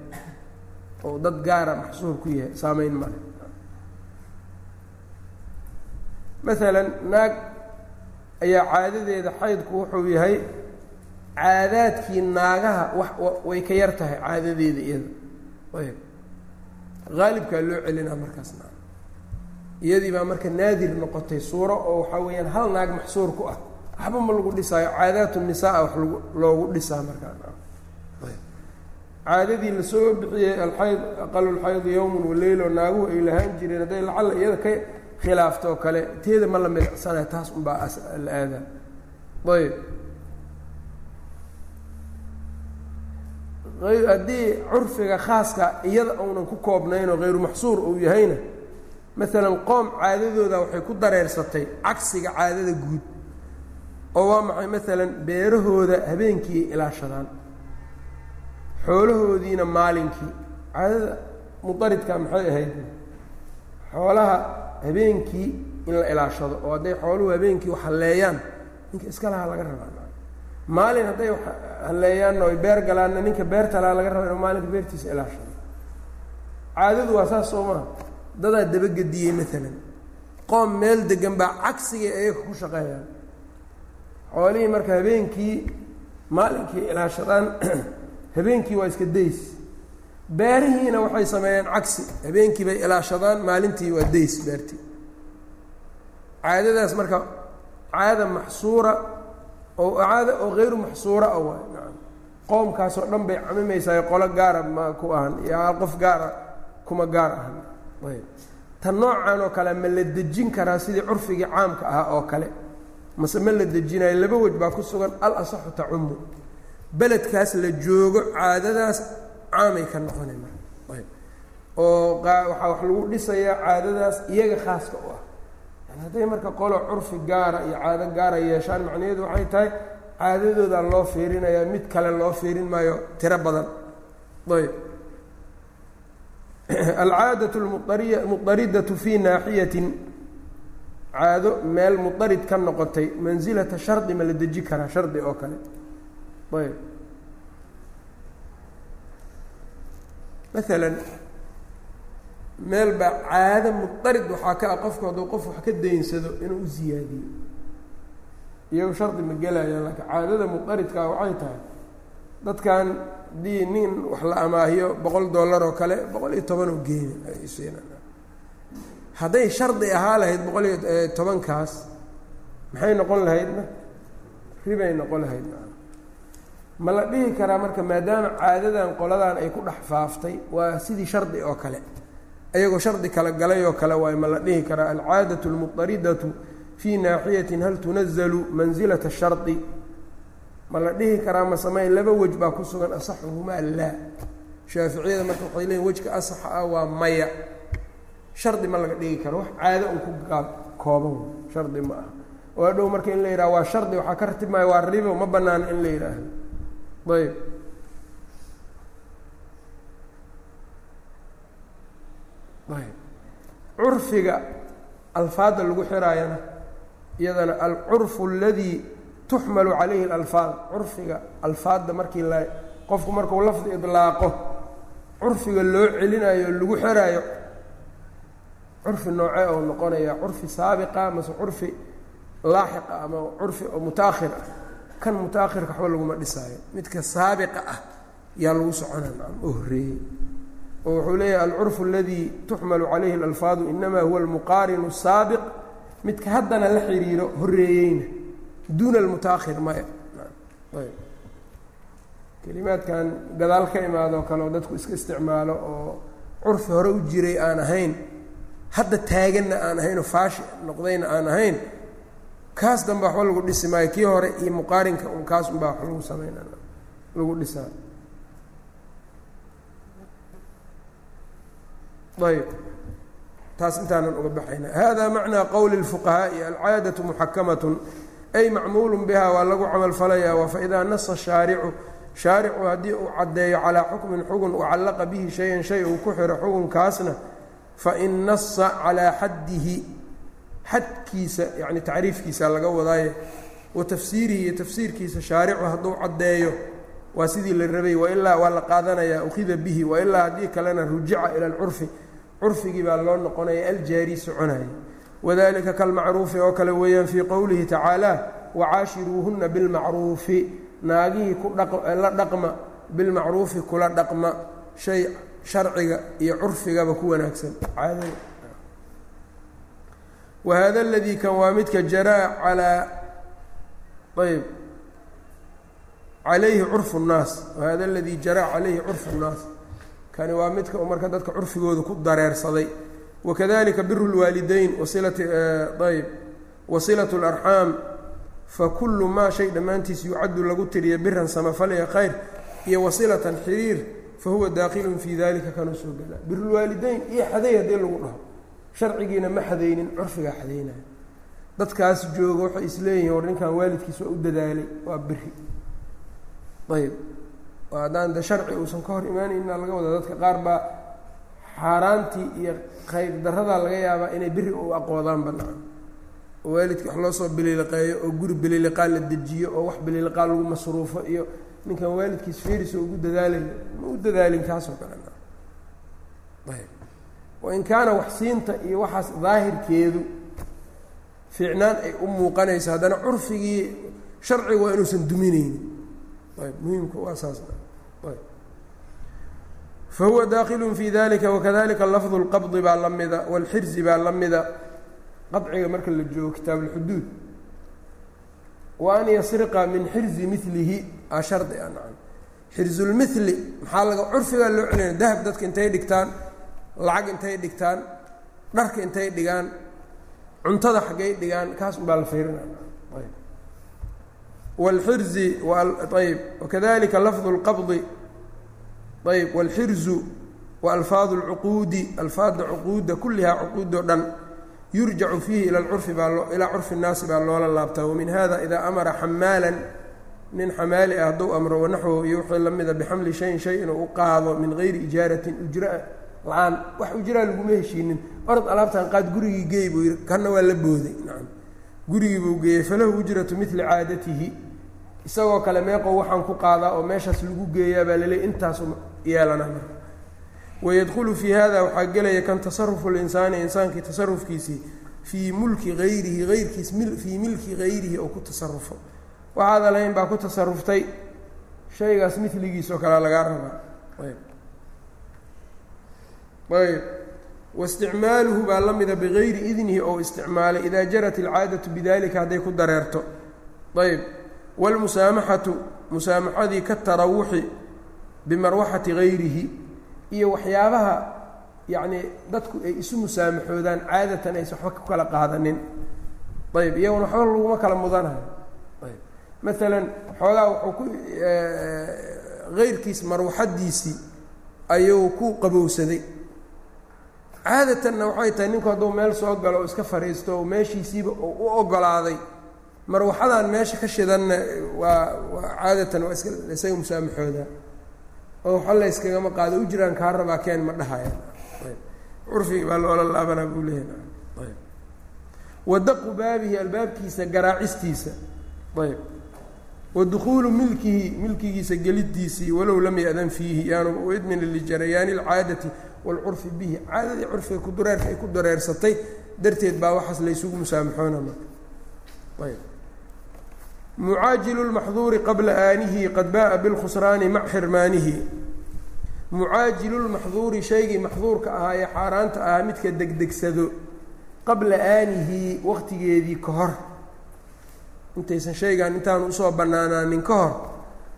oo dad gaara maxsuur ku yahay saameyn male maalan naag ayaa caadadeeda xaydku wuxuu yahay caadaadkii naagaha wax way ka yar tahay caadadeeda iyada ayb. Haalibkaa loo celinaa markaasna iyadii baa marka naadir noqotay suuro oo waxaa weeyaan hal naag maxsuur ku ah. Waxba ma lagu dhisaayo. Caadaat nisaa wax lagu loogu dhisaa markaa caadadii la soo bixiyey alxayd aqalulxaydu yowman waleylo naaguhu ay lahaan jireen hadday lacalla iyada ka khilaafto oo kale teeda ma la midacsanayo taas unbaa la aadaa. Ayb haddii curfiga khaaska iyada uunan ku koobnaynoo hayru maxsuur uu yahayna maalan qoom caadadooda waxay ku dareersatay cagsiga caadada guud oo waa maxay maalan beerahooda habeenkii ilaashadaan xoolahoodiina maalinkii. Caadada mudaridka maxay ahayd? Xoolaha habeenkii in la ilaashado oo hadday xooluhu habeenkii wax halleeyaan ninka iska lahaa laga rabaa. Maalin hadday halleeyaanna oy beer galaanna ninka beerta lahaa laga raba inuu maalinka beertiisa ilaashado caadadu waa saas soo maha dadaa dabagediyey maalan qoom meel degan baa cagsigay ayaga ku shaqeeyaan. Xoolihii marka habeenkii maalinkii ilaashadaan habeenkii waa iska days. Beerihiina waxay sameeyeen cagsi. Habeenkii bay ilaashadaan maalintii waa days beertii. Caadadaas marka caada maxsuura oo caada oo hayru maxsuura a waay. nacam qoomkaasoo dhan bay camimaysaa qolo gaara ma ku ahan iyo qof gaara kuma gaar ahan. Ayb. Tan noocan oo kale ma la dejin karaa sidii curfigii caamka ahaa oo kale. Mase ma la dejinayo laba wej baa ku sugan al asaxu tacumu beledkaas la joogo caadadaas caamay ka noqonay marka ayb. Oo waxaa wax lagu dhisayaa caadadaas iyaga khaaska u ah. Yani hadday marka qolo curfi gaara iyo caado gaara yeeshaan macnaheedu waxay tahay caadadoodaa loo fiirinayaa mid kale loo fiirin maayo tiro badan. Ayb. Alcaadaة lmuariy mudaridatu fi naaxiyatin. Caado meel mudarid ka noqotay mansilata shardi ma la deji karaa shardi oo kale. Ayb. Maalan meel baa caado mudarid waxaa ka ah qofku hadduu qof wax ka daynsado inuu u ziyaadiyo iyagu shardi ma gelayaan laakiin caadada muqaridkaa waxay tahay dadkan haddii nin wax la amaahiyo boqol dollar oo kale boqol iyo toban oo siinaan hadday shardi ahaa lahayd boqol iyo tobankaas maxay noqon lahaydna? Ribay noqon lahayd ma la dhihi karaa marka maadaama caadadan qoladan ay ku dhex faaftay waa sidii shardi oo kale. Ayagoo shardi kala galay oo kale waay ma la dhihi karaa. Alcaadatu almuqtaridatu fii naaxiyatin hal tunazalu mansilata shardi. Ma la dhihi karaa ma samayn laba wej baa ku sugan asaxuhumaa laa. Shaaficiyada marka waxay leeyiin wejka asaxa ah waa maya. Shardi ma laga dhigi karo wax caado un ku kooban shardi ma aha. Oo hadhow marka in la yidhaha waa shardi waxaa ka ratib maayo waa ribo ma banaano in la yidhaahdo ayb ayb curfiga alfaadda lagu xiraayana iyadana alcurfu aladii tuxmalu calayhi alalfaad. Curfiga alfaadda markii la qofku markuu lafdi idlaaqo curfiga loo celinayo lagu xiraayo curfi noocee oo noqonaya curfi saabiqa mase curfi laaxiqa ama curfi oo mutaakhir ah. Kan mutaakhirka waxba laguma dhisaayo. Midka saabiqa ah yaa lagu soconaa nacam oo horreeyey. Oo wuxuu leeyahay alcurfu aladii tuxmalu calayhi alalfaadu inama huwa almuqaarinu asaabiq midka haddana la xiriiro horreeyeyna. Duuna almutaakhir maya ayb kelimaadkan gadaal ka imaadoo kale oo dadku iska isticmaalo oo curfi hore u jiray aan ahayn hadda taaganna aan ahayn oo faashi noqdayna aan ahayn kaas danba waxba lagu dhisi maayo. Kii hore iyo muqaarinka un kaas unbaa wax lagu samayna lagu dhisaa. Ayb taas intaanan uga baxayna hada macnaa qowli اlfuqahaaءi alcaadaةu muxakamatun ay macmuulu biha waa lagu camal falayaa faidaa nasa shaaricu shaaricu haddii uu caddeeyo calaa xukmin xugun ucallaqa bihi shayan shay uu ku xiro xukunkaasna fain nasa calaa xaddihi xadkiisa yani tacriifkiisa laga wadaaye wa tafsiirihi iyo tafsiirkiisa shaaricu hadduu caddeeyo waa sidii la rabay wailaa waa la qaadanayaa ukhida bihi wailaa haddii kalena rujica ila alcurfi curfigii baa loo noqonaya aljaari soconaya wadalika kalmacruufi oo kale weeyaan fii qowlihi tacaala wacaashiruuhunna bilmacruufi. Naagihii la dhaqma bilmacruufi kula dhaqma shay sharciga iyo curfigaba ku wanaagsan. Caadada wahada aladii kan waa midka jaraa calaa ayb calayhi curfu nnaas. Wahada aladii jaraa calayhi curfu nnaas kani waa midka marka dadka curfigooda ku dareersaday. Wakadalika biru lwaalideyn wasilati ayb wasilat اlarxaam fakulu maa shay dhammaantiis yucaddu lagu tiriya biran samafalya khayr iyo wasilatan xiriir fahuwa daakilun fii dalika kanuu soo gelaa birulwaalideyn iyo xaday haddii lagu dhaho. Sharcigiina ma xadaynin curfigaa xadaynaya dadkaas jooga waxay isleeyihiin war ninkan waalidkiis waa u dadaalay waa biri ayb haddaan de sharci uusan ka hor imaanayna laga wada dadka qaar baa xaaraantii iyo khayr daradaa laga yaabaa inay beri u aqoodaan banaan oo waalidkii wax loo soo bililiqeeyo oo guri bililiqaa la dejiyo oo wax bililiqaa lagu masruufo iyo ninkan waalidkiis firis ugu dadaalayo ma u dadaalin kaasoo kale ayb wain kaana waxsiinta iyo waxaas daahirkeedu fiicnaan ay u muuqanayso haddana curfigii sharciga waa inuusan duminaynin fahuwa daakilu fi dalika wakadalika lafdu lqabdi baa la mida baa la mida qadciga marka la joogo kitaab lxuduud wa an yasriqa min xirzi milihi a shardi a naam xirzulmili maxaa laga curfigaa loo celinaya dahab dadka intay dhigtaan lacag intay dhigtaan dharka intay dhigaan cuntada xaggay dhigaan kaas unbaa la fiirinaya wاlxirzi ayb wakadalika lafdu اlqabdi ayb wاlxirzu waalfaadu اlcuquudi alfaada cuquudda kullihaa cuquud oo dhan yurjacu fiihi ila curfi baa ilaa curfi الnaasi baa loola laabtaa wamin hada idaa amara xamaalan nin xamaali ah hadduu amro wanaxwahu iyo wixii la mida bixamli shayin shay inuu u qaado min gayri ijaaratin ujraa la-aan wax ujraa laguma heshiinin orod alaabtan qaad gurigii geey buu yidhi kanna waa la booday nacam gurigii buu geeyey falahu ujratu mili caadatihi. Isagoo kale meeqow waxaan ku qaadaa oo meeshaas lagu geeyaa baa laleey intaasu yeelana marka. Wayadkhulu fii hada waxaa gelaya kan tasarufu linsaani insaankii tasarufkiisii fii mulki hayrihi hayrkiis fii milki hayrihi oo ku tasarufo waxaada lahayn baa ku tasaruftay shaygaas miligiisoo kalea lagaa rabaa. Ayb. Ayb waisticmaaluhu baa la mida bigayri idnihi ou isticmaalay idaa jarat alcaadatu bidalika hadday ku dareerto ayb wاlmusaamaxatu musaamaxadii ka tarawuxi bimarwaxati gayrihi iyo waxyaabaha yacnii dadku ay isu musaamaxoodaan caadatan aysan waxba ku kala qaadanin ayb iyaguna waxba laguma kala mudanayo ayb maalan xoogaa wuxuu ku hayrkiis marwaxadiisii ayuu ku qabowsaday caadatanna waxay tahay ninku hadduu meel soo galo oo iska fadhiisto oo meeshiisiiba u ogolaaday. Marwaxadaan meesha ka shidanna waa caadatan waa iska musaamaxooda. Oo waxa la yskagama qaado u jiraan kaa rabaa keen ma dhahaya. Curfigi baa loola laabanaa buu leeyahay. Wadaqu baabihi albaabkiisa garaacistiisa. Ayb. Wa dukuulu milkihi milkigiisa gelidiisii walow lam ya-dan fiihi yaanu idmin lijarayaani alcaadati waalcurfi bihi caadadii curfiga kudureerka ay ku dareersatay darteed baa waxaas laysugu musaamaxoona marka. ayb mucaajilu lmaxduuri qabla aanihi qad ba'a bilkhusraani mac xirmaanihi mucaajilu lmaxduuri shaygii maxduurka ahaa ee xaaraanta ahaa midka degdegsado qabla aanihi waqtigeedii ka hor intaysan shaygan intaanu u soo bannaanaanin ka hor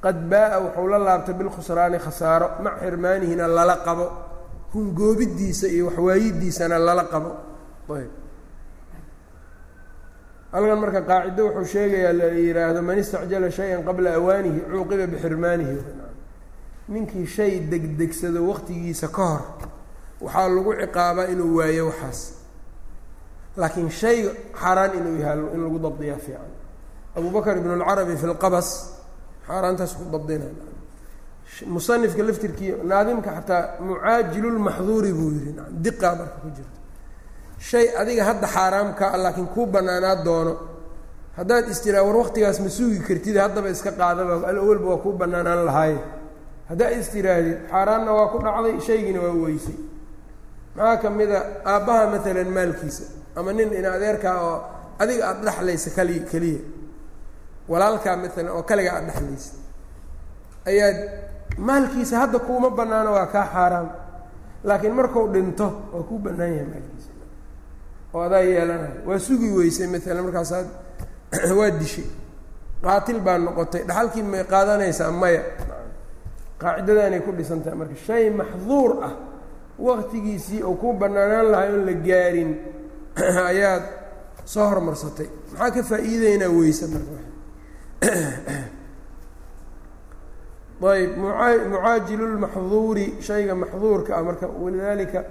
qad baa'a wuxuu la laabtay bilkhusraani khasaaro mac xirmaanihina lala qabo hungoobidiisa iyo waxwaayidiisana lala qabo. Ayb. Halkan marka qaacido wuxuu sheegayaa la yidhaahdo man istacjala shay-an qabla awaanihi cuuqiba bixirmaanihi. Ninkii shay degdegsado waqtigiisa ka hor waxaa lagu ciqaabaa inuu waayo waxaas. Laakiin shay xaaraan inuu yahay in lagu dabdiyaa fiican. Abu bakr ibn اlcarabi fi lqabas xaaraantaas ku dabdina musanifka laftirkii naadimka xataa mucaajilu lmaxduuri buu yihi diqaa marka ku jirta shay adiga hadda xaaraamka a laakiin kuu bannaanaa doono. Haddaad istiraa war waqtigaas ma sugi kartid haddaba iska qaadaba alawalba waa kuu bannaanaan lahaaye haddaa istirahdid xaaraanna waa ku dhacday shaygiina waa weysay. Maxaa ka mid a aabbaha maalan maalkiisa ama nin in adeerkaa oo adiga aada dhexlaysa kali keliya walaalkaa maalan oo kaliga aada dhexlaysa ayaad maalkiisa hadda kuuma bannaano waa kaa xaaraam. Laakiin marku dhinto waa kuu bannaan yahay maalkiisa. Oo adaa yeelanayo waa sugi weysay maalan markaasaad waa dishay. Qaatil baa noqotay. Dhaxalkii may qaadanaysaa maya. Qaacidadaanay ku dhisan tahay marka shay maxduur ah. Waqtigiisii oo kuu bannaanaan lahay oon la gaarin ayaad soo hormarsatay. Maxaa ka faa'iideynaa weyse marka ayb mucaajilu lmaxduuri shayga maxduurka ah marka walidaalika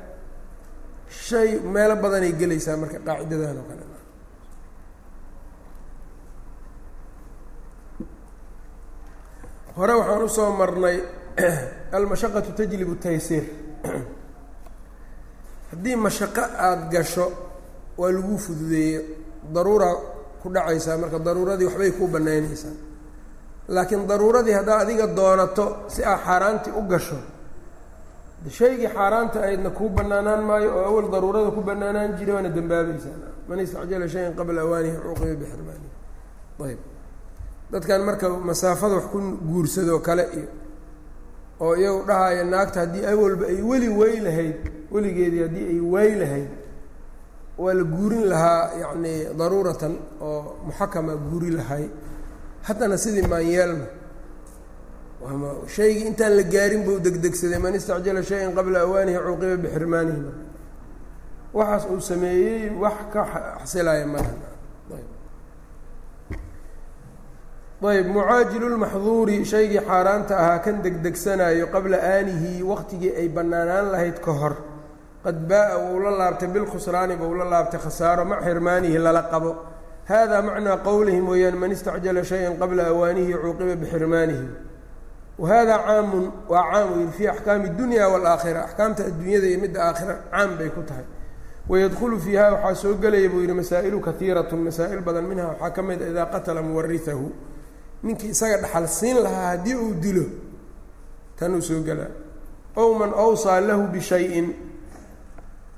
shay meelo badanay gelaysaa marka qaacidadan oo kale. Hore waxaan u soo marnay almashaqatu tajlibu taysiir. Haddii mashaqo aada gasho waa lagu fududeeye daruura ku dhacaysaa marka daruuradii waxbay kuu banaynaysaa laakiin daruuradii haddaa adiga doonato si aad xaaraantii u gasho shaygii xaaraanta aydna kuu banaanaan maayo oo awal daruurada ku banaanaan jiray waana dembaabaysaa man istacjala shayan qabla awaanihi cuuqiba bixirmaanihi ayb dadkan marka masaafada wax ku guursadoo kale iyo oo iyagu dhahaya naagta haddii awalba ay weli wey lahayd weligeedii haddii ay waay lahayd waa la guurin lahaa yacni daruuratan oo muxakama guuri lahay haddana sidii maanyeelna shaygii intaan la gaarin buu degdegsaday man istacjala shayan qabla awaanihi cuuqiba bixirmaanihi. Waxaas uu sameeyey wax ka xasilaya malaha ayb. Mucaajilu lmaxduuri shaygii xaaraanta ahaa kan degdegsanayo qabla aanihi waqtigii ay bannaanaan lahayd ka hor. Qad baa'a wou la laabtay bilkhusraani bou la laabtay khasaaro mac xirmaanihi lala qabo hada macnaa qowlihim weeyaan man istacjala shayan qabla awaanihi cuuqiba bixirmaanihi wahada caamun waa caam u yidhi fii axkaami dunya waalaakhira axkaamta adduunyada iyo midda aakhira caam bay ku tahay wayadkhulu fiiha waxaa soo gelaya buu yidhi masaa'ilu kaiiratun masaa'il badan minha waxaa ka mid a idaa qatala muwarihahu ninkii isaga dhaxal siin lahaa haddii uu dilo tanuu soo gelaa ow man awsaa lahu bishayin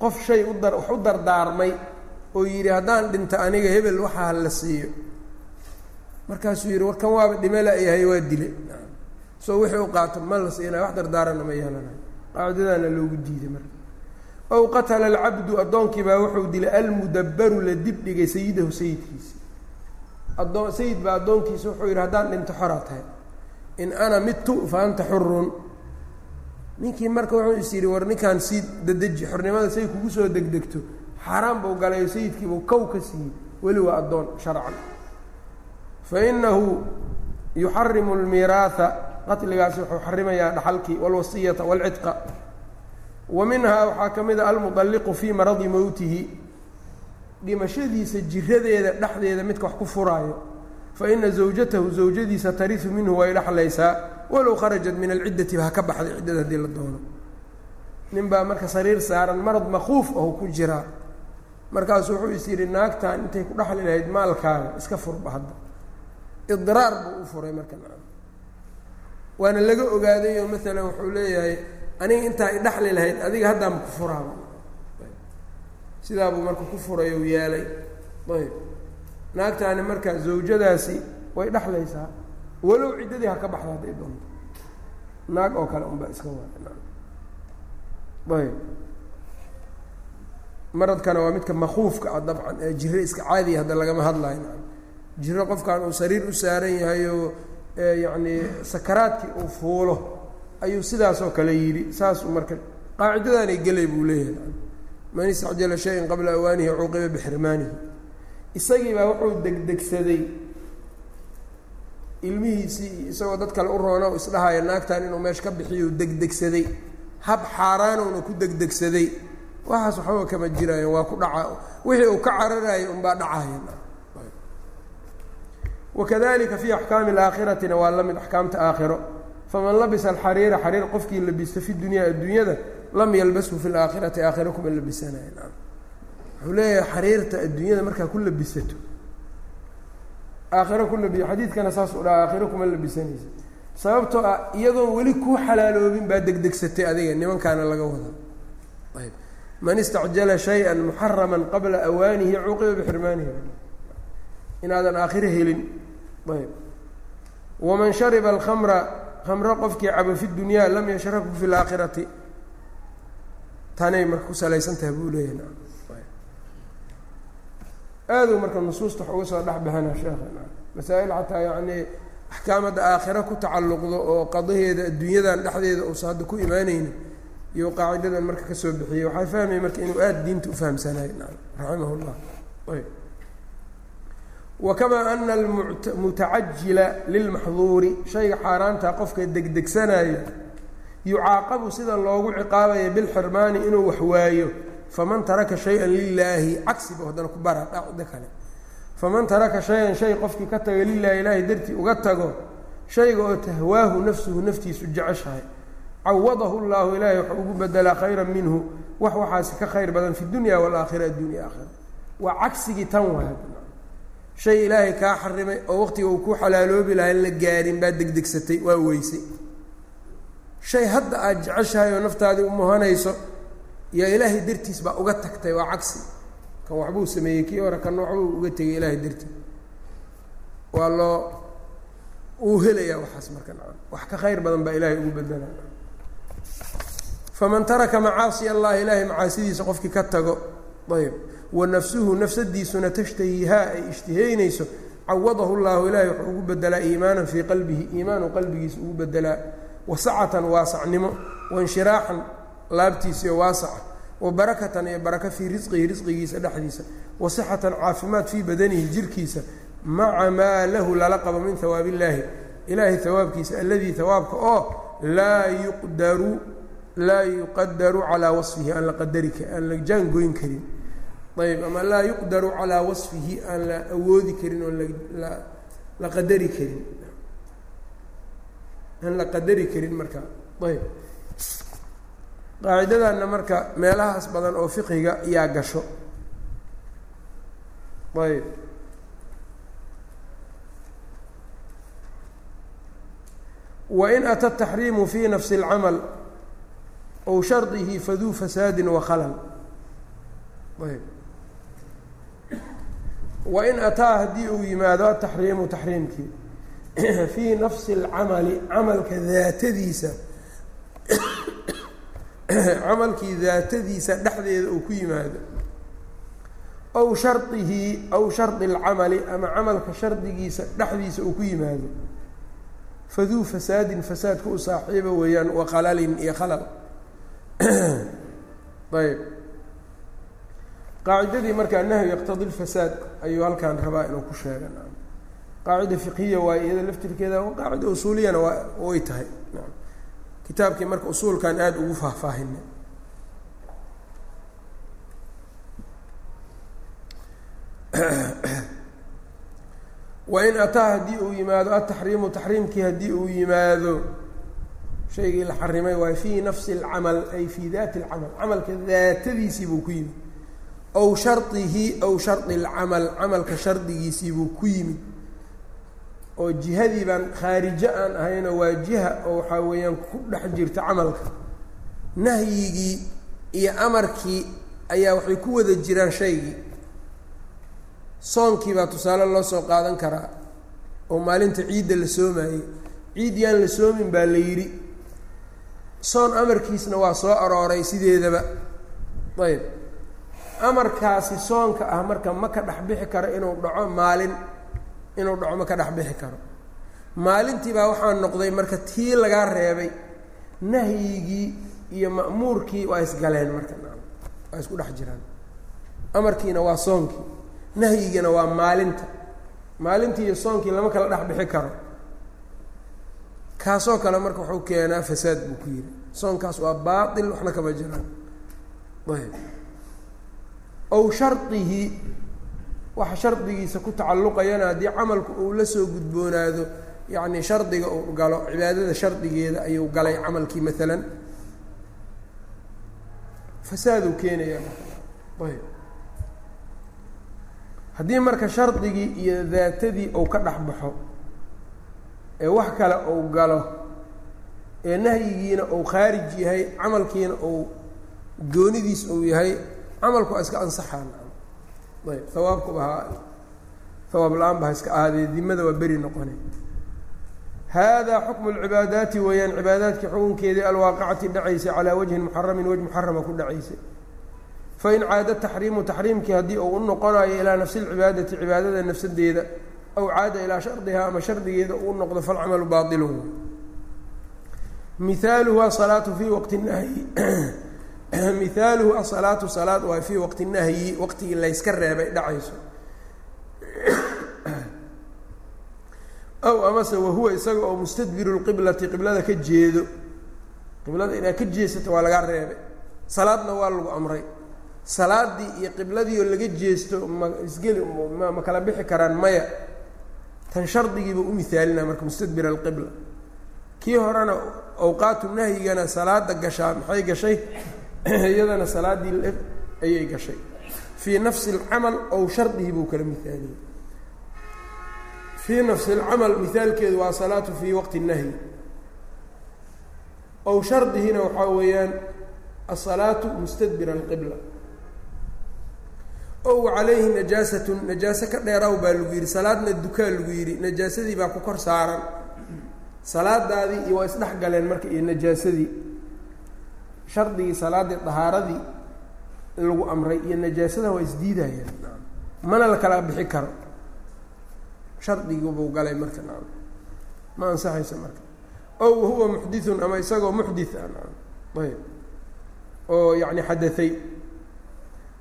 qof shay udar wax u dardaarmay oo yidhi haddaan dhinto aniga hebel waxaa la siiyo. Markaasuu yidhi war kan waaba dhimela yahay waa dile. Soo wixii u qaato ma la siinaya wax dardaarana ma yeelanayo qaacidadaana loogu diiday marka. Ow qatala alcabdu addoonkii baa wuxuu dilay almudabbaru la dib dhigay sayidahu sayidkiisi addoon sayid baa addoonkiisa wuxuu yidhi haddaan dhinto xoraa tahay. In ana midtu fa anta xurun ninkii marka wuxuu is yidhi war ninkaan sii dadeji xornimada say kugu soo degdegto xaaraan buu galayo sayidkiibuu kow ka siiyey. Weli waa addoon sharcan. Fa inahu yuxarimu almiiraatha qatligaasi wuxuu xarimayaa dhaxalkii walwasiyata walcidqa. Wa minhaa waxaa ka mid a almudalliqu fii maradi mowtihi dhimashadiisa jiradeeda dhexdeeda midka wax ku furaayo. Fa ina zawjatahu zawjadiisa tarisu minhu way dhexlaysaa walow kharajat min alciddati ba ha ka baxday ciddada haddii la doono. Nin baa marka sariir saaran marad makuuf ahu ku jiraa markaasu wuxuu is yidhi naagtan intay ku dhexli lahayd maalkaaga iska furba hadda. Idraar buu u furay marka waana laga ogaaday oo maalan wuxuu leeyahay aniga intaa idhexli lahayd adiga haddaama ku furaaba. Sidaabuu marka ku furay ou yeelay ayb. Naagtaani marka zawjadaasi way dhexlaysaa walow ciddadii ha ka baxda hadday doonto. Naag oo kale unbaa iska waa ayb maradkana waa midka makuufka ah dabcan ee jiro iska caadiya hadda lagama hadlayo jiro qofkan uu sariir u saaran yahay oo yacni sakaraadkii uu fuulo ayuu sidaasoo kale yidhi. Saasuu marka qaacidadaanay gelay buu leeyahay. Man istacjala shayan qabla awaanihi cuuqiba bixirmaanihi. Isagii baa wuxuu degdegsaday ilmihiisii isagoo dad kale u roona u isdhahaya naagtan inuu meesha ka bixiyo degdegsaday. Hab xaaraanowna ku degdegsaday waxaas waxbaba kama jiraayo waa ku dhaca. Wixii uu ka cararayo unbaa dhacaya wakadalika fi axkaami alaakhiratina waa la mid axkaamta aakhiro. Faman labisa alxariira xariir qofkii labista fi dunyaa adduunyada lam yalbashu fi laakhirati aakhiro kuma labisanayo wuxuu leeyahay xariirta adduunyada markaa ku labisato. Aakhiro ku labi xadiidkana saas u dhaha aakhiro kuma labisanaysa sababtoo ah iyadoon weli kuu xalaaloobin baa degdegsatay adiga nimankaana laga wada. Ayb man istacjala shay-an muxaraman qabla awaanihi cuuqiba bixirmaanihi. Inaadan aakhiro helin. Ayb. Waman shariba alkhamra khamro qofkii cabo fi dunyaa lam yashrabhu fi laakhirati tanay marka ku salaysan tahay buu leeyahay. Aaduu marka nusuusta wax uga soo dhex baxana sheekha masaa-il xataa yacnii axkaamadda aakhiro ku tacalluqdo oo qadaheeda adduunyadan dhexdeeda uusa hadda ku imaaneyni iyo qaacidadan marka ka soo bixiyey waxaa fahmaya marka inuu aada diinta ufahamsanayo raximah llah wakamaa ana almutacajila lilmaxduuri shayga xaaraanta qofka degdegsanaya yucaaqabu sida loogu ciqaabaya bilxirmaani inuu wax waayo faman taraka shay-an lilaahi cagsiba haddana ku bara dhacda kale. Faman taraka shay-an shay qofkii ka taga lilaahi ilaahay dartii uga tago shayga oo tahwaahu nafsuhu naftiisu jeceshahay cawadahu llahu ilaahay waxa ugu bedelaa khayran minhu wax waxaasi ka khayr badan fi dunya waalaakhira addunya aakhira. Waa cagsigii tan waay shay ilaahay kaa xarimay oo waqtiga uu ku xalaaloobi lahaa in la gaarin baa degdegsatay waa weysay. Shay hadda aada jeceshahay oo naftaadii u muhanayso yaa ilaahay dartiis baa uga tagtay waa cagsi. Kan waxbuu sameeyey kii hore kan waxbuu uga tegay ilaahay dartiis waa loo uu helayaa waxaas marka wax ka khayr badan baa ilaahay ugu bedela faman taraka macaasi allahi ilaahay macaasidiisa qofkii ka tago ayb wa nafsuhu nafsadiisuna tashtahihaa ay ishtihaynayso cawadahu llahu ilaahay wuxuu ugu bedelaa iimaanan fii qalbihi iimaanu qalbigiisa ugu bedelaa wasacatan waasacnimo wainshiraaxan laabtiisiyo waasaca wa barakatan iyo baraka fii risqihi risqigiisa dhexdiisa. Wa sixatan caafimaad fii badanihi jirkiisa. Maca maa lahu lala qabo min hawaab illaahi ilaahay hawaabkiisa alladii hawaabka oo laa yuqdaru laa yuqadaru calaa wasfihi aan la qadari aan la jaangoyn karin. Ayb ama laa yuqdaru calaa wasfihi aan la awoodi karin oo la qadari karin. Aan la qadari karin marka. Ayb qaacidadanna marka meelahaas badan oo fiqiga yaa gasho. Ayb wain ata taxriimu fi nafsi اlcamal ow shardihi faduu fasaadi wakhalal ayb. Wain ataa haddii uu yimaado ataxriimu taxriimkii fii nafsi اlcamali camalka daatadiisa camalkii daatadiisa dhexdeeda uu ku yimaado aw shardihi aw shardi اlcamali ama camalka shardigiisa dhexdiisa uu ku yimaado faduu fasaadin fasaadka u saaxiiba weeyaan wa qalalin iyo qalal ayb qaacidadii markaa nahyu yaqtadi lfasaad ayuu halkan rabaa inuu ku sheega qaacida fiqhiya waaye iyada laftirkeeda qaacida usuuliyana waa way tahay. Kitaabkii marka usuulkan aada ugu faahfaahinay wain ataa haddii uu yimaado ataxriimu taxriimkii haddii uu yimaado shaygii la xarimay waayo fii nafsi اlcamal ay fii daati اlcamal camalka daatadiisii buu ku yimid aw shardihi aw shardi اlcamal camalka shardigiisii buu ku yimid oo jihadii baan khaarijo aan ahaynoo waa jiha oo waxaa weeyaan ku dhex jirta camalka nahyigii iyo amarkii ayaa waxay ku wada jiraan shaygii soonkii baa tusaale loo soo qaadan karaa oo maalinta ciidda la soomayey ciid yaan la soomin baa la yidhi soon amarkiisna waa soo arooray sideedaba. Ayb. Amarkaasi soonka ah marka ma ka dhex bixi karo inuu dhaco maalin inuu dhaco ma ka dhex bixi karo. Maalintii baa waxaa noqday marka tii lagaa reebay nahyigii iyo ma'muurkii waa isgaleen marka. Waa isku dhex jiraan. Amarkiina waa soonkii nahyigiina waa maalinta. Maalintii iyo soonkii lama kala dhex bixi karo kaasoo kale marka wuxuu keenaa fasaad buu ku yidhi. Soonkaas waa baatil waxna kama jiraan ayb. Ow shardihi waxa shardigiisa ku tacalluqayana haddii camalku uu la soo gudboonaado yacni shardiga uu galo cibaadada shardigeeda ayuu galay camalkii maalan fasaaduu keenaya ayb. Haddii marka shardigii iyo daatadii uu ka dhex baxo ee wax kale uu galo ee nahyigiina uu khaarij yahay camalkiina uu goonidiis uu yahay camalku iska ansaxaan. Ayb hawaabkuba ha hawaab la'aan ba iska ahaadee dimada waa beri noqone. Hada xukmu lcibaadaati weeyaan cibaadaadkii xukunkeedii alwaaqicati dhacaysay calaa wajhin muxaramin wejh muxarama ku dhacaysay. Fain caada taxriimu taxriimkii haddii uu u noqonayo ilaa nafsi lcibaadati cibaadada nafsadeeda aw caada ilaa shardiha ama shardigeeda uu noqdo falcamalu baailun mihaaluhu asalaatu fii waqti nahyi. Mihaaluhu asalaatu salaad waa fii waqti nahyi waqtigii layska reebay dhacayso. Aw amase wahuwa isaga oo mustadbiru lqiblati qiblada ka jeedo. Qiblada inaad ka jeesato waa lagaa reebay. Salaadna waa lagu amray. Salaadii iyo qibladii oo laga jeesto ma isgeli ma kala bixi karaan maya tan shardigiiba u mihaalina marka mustadbir alqibla. Kii horena awqaatu nahyigana salaada gashaa maxay gashay? Iyadana salaadii ayay gashay. Fii nafsi alcamal ow shardihi buu kala mihaaliyey fii nafsi alcamal mihaalkeedu waa salaatu fii waqti nahyi. Ow shardihina waxaa weeyaan asalaatu mustadbir alqibla ow calayhi najaasatun najaaso ka dheeraw baa lagu yidhi salaadna dukaa lagu yidhi najaasadii baa ku kor saaran. Salaadaadii iyo waa isdhex galeen marka iyo najaasadii. Shardigii salaaddii dahaaradii lagu amray iyo najaasada waa isdiidayaan mana la kala bixi karo. Shardigibuu galay marka naam. Ma ansaxayso marka. Ow huwa muxdithun ama isagoo muxdith ah ayb oo yacni xadaay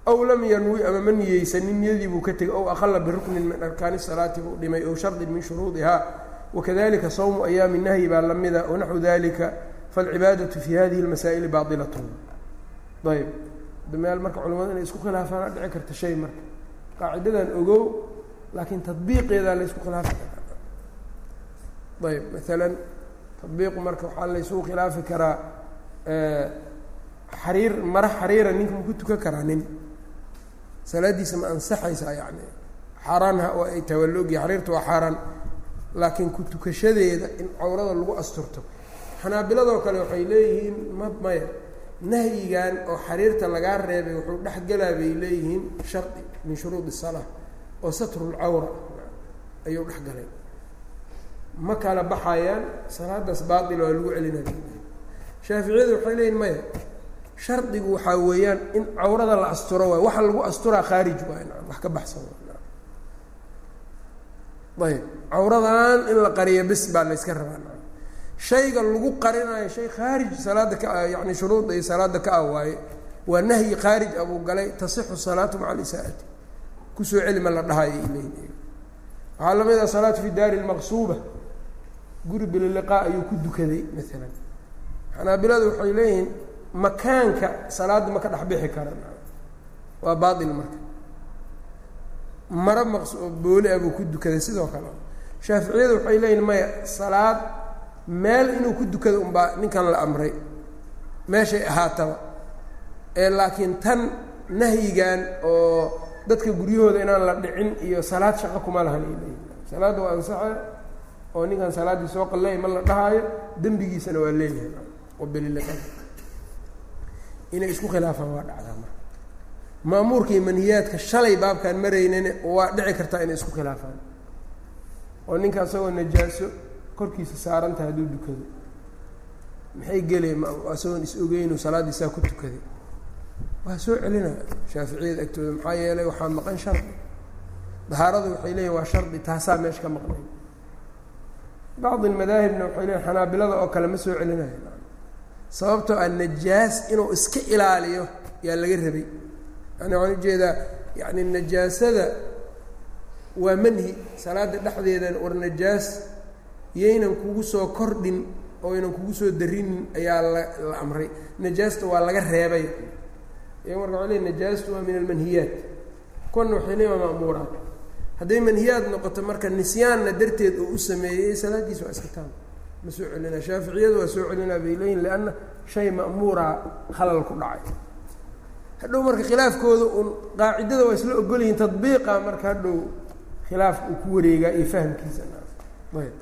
aw lam yanwi ama ma niyeysanin niyadii buu ka tegay ow aqala biruknin min arkaani salaati buu dhimay ow shardin min shuruudiha. Wakadalika sawmu ayaami nahyi baa lamida wanaxwu dalika falcibaadatu fi hadihi lmasaa'ili baailat ayb meel marka culamadu inay isku khilaafaana dhici karta shay marka. Qaacidadan ogow laakiin tadbiiqeedaa la ysku khilaafi karaa ayb maalan tadbiiqu marka waxaa la ysugu khilaafi karaa xariir mara xariira ninka maku tukan karaa nin salaadiisa ma ansaxaysaa yani xaaraanha oo ay laogyahay xariirta waa xaaraan. Laakiin ku tukashadeeda in cawrada lagu asturto. Xanaabiladoo kale waxay leeyihiin ma maya nahyigan oo xariirta lagaa reebay wuxuu dhex galaa bay leeyihiin shardi min shuruudi salaa oo satrulcawra ayuu dhex galay. Ma kala baxayaan salaadaas baatil waa lagu celinaya shaaficiyadu waxay leeyihiin maya shardigu waxaa weeyaan in cawrada la asturo waay waxa lagu asturaa khaarij waay na wax ka baxsan ayb cawradan in la qariyo bis baa la yska rabaa shayga lagu qarinayo shay khaarij salaada ka ah yani shuruudda iyo salaada ka ah waaye waa nahyi khaarij abuu galay tasixu salaatu maca alisaa'ati ku soo celima la dhahayo ileyn waxaa la mid ah salaatu fi daari lmaqsuuba guri bililiqaa ayuu ku dukaday maalan xanaabiladu waxay leeyihiin makaanka salaadda ma ka dhex bixi karan waa baail marka. Maro maqs booli ah buu ku dukaday sidoo kale. Shaaficiyadu waxay leeyihiin maya salaad meel inuu ku dukado unbaa ninkan la amray. Meeshay ahaataba. Ee laakiin tan nahyigan oo dadka guryahooda inaan la dhicin iyo salaad shaqo kuma lahan ay leeyihiin salaadda waa ansaxa oo ninkan salaaddii soo qalleey ma la dhahaayo dembigiisana waa leeyahay. Wabililiqada inay isku khilaafaan waa dhacdaa marka. Maamuurka iyo manhiyaadka shalay baabkaan maraynin waa dhici kartaa inay isku khilaafaan. Oo ninka asagoo najaaso korkiisa saarantaha hadduu dukado. Maxay geleen? Asagoon is ogeynu salaaddiisaa ku tukaday waa soo celinaya shaaficiyada agtooda maxaa yeelay waxaa maqan shardi dahaaradu waxay leeyihiin waa shardi taasaa meesha ka maqnay bacdi almadaahibna waxay leeyihiin xanaabilada oo kale ma soo celinayo sababtoo ah najaas inuu iska ilaaliyo yaa laga rabay. Yani waxaan u jeedaa yani najaasada waa manhi. Salaada dhexdeedan war najaas yaynan kugu soo kordhin oo aynan kugu soo darinin ayaa la la amray. Najaasta waa laga reebay. Iyaga marka waa leey najaastu waa min almanhiyaat. Kuwana waxay leeyiin waa ma'muuraat hadday manhiyaad noqoto marka nisyaanna darteed oo u sameeyey salaaddiisa waa iska taam ma soo celinaa shaaficiyadu waa soo celinaa bay leeyihiin lianna shay ma'muura khalal ku dhacay. Hadhow marka khilaafkooda uun qaacidada waa isla ogolyihiin tadbiiqa marka hadhow khilaafka uu ku wareegaa iyo fahamkiisa. Ayb.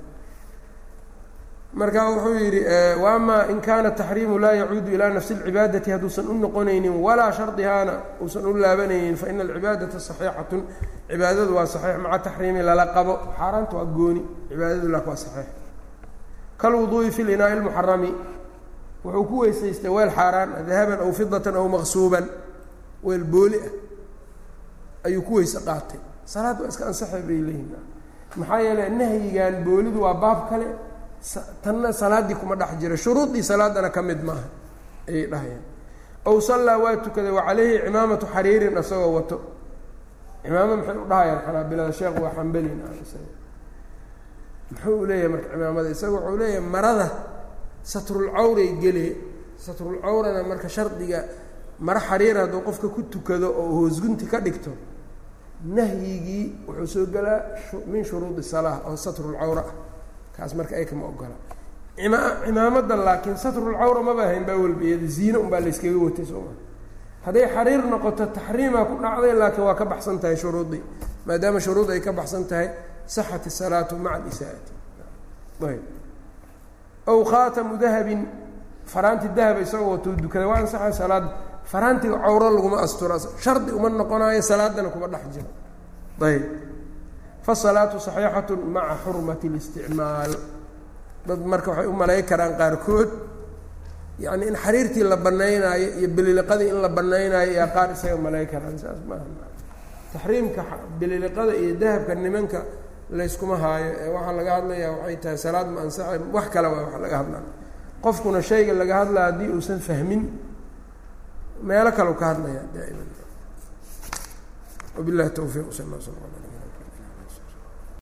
Marka wuxuu yidhi waama in kaana taxriimu laa yacuudu ilaa nafsi اlcibaadati hadduusan u noqonaynin walaa shardihaana uusan u laabanaynin faina alcibaadata صaxiixatun cibaadadu waa saxiix maca taxriimi lala qabo. Xaaraanta waa gooni cibaadadu lak waa saxiix kalwuduui fi linaa'i اlmuxarami wuxuu ku weysaystay weel xaaraan dahaban aw fidatan aw maqsuuban weel booli ah ayuu ku weyse qaatay salaad waa iska ansaxay bay leeyihiin maxaa yeeley nahyigan boolidu waa baab kale tanna salaaddii kuma dhex jira shuruudii salaadana ka mid maaha ayay dhahayaan aw sallaa waa tukaday wa calayhi cimaamatu xariirin isagoo wato cimaamo maxay u dhahayaan xanaabilada sheekh waa xambelin muxuu u leeyahay marka cimaamada? Isaga wuxuu leeyahay marada satrulcawray gelee. Satrulcawrana marka shardiga maro xariir hadduu qofka ku tukado oo hoosgunti ka dhigto nahyigii wuxuu soo gelaa min shuruudi salaa oo satrulcawra ah. Kaas marka ay kama ogola. Ima cimaamada laakiin satrulcawra maba ahayn baa walba iyada ziine unbaa layskaga watay soo maa hadday xariir noqoto taxriimaa ku dhacday laakiin waa ka baxsan tahay shuruudii. Maadaama shuruud ay ka baxsan tahay saxat isalaatu maca ayb aw khaatamu dahabin faraanti dahaba isagoo watou dukada waa ansaxay salaada faraantiga cawro laguma astura shardi uma noqonaayo salaadana kuma dhex jiro ayb fasalaatu saxiixatu maca xurmati dad marka waxay u malay karaan qaarkood yacni in xariirtii la banaynaayo iyo bililiqadii in la banaynaayo yaa qaar isaga malay karaan saas maaha taxriimka bililiqada iyo dahabka nimanka layskuma haayo ee waxaa laga hadlayaa waxay tahay salaad ma ansaxay wax kale waa wax laga hadlaa. Qofkuna shayga laga hadlaa haddii uusan fahmin meelo kaleu ka hadlaya daa'iman. Wabillahi towfiiq sal ala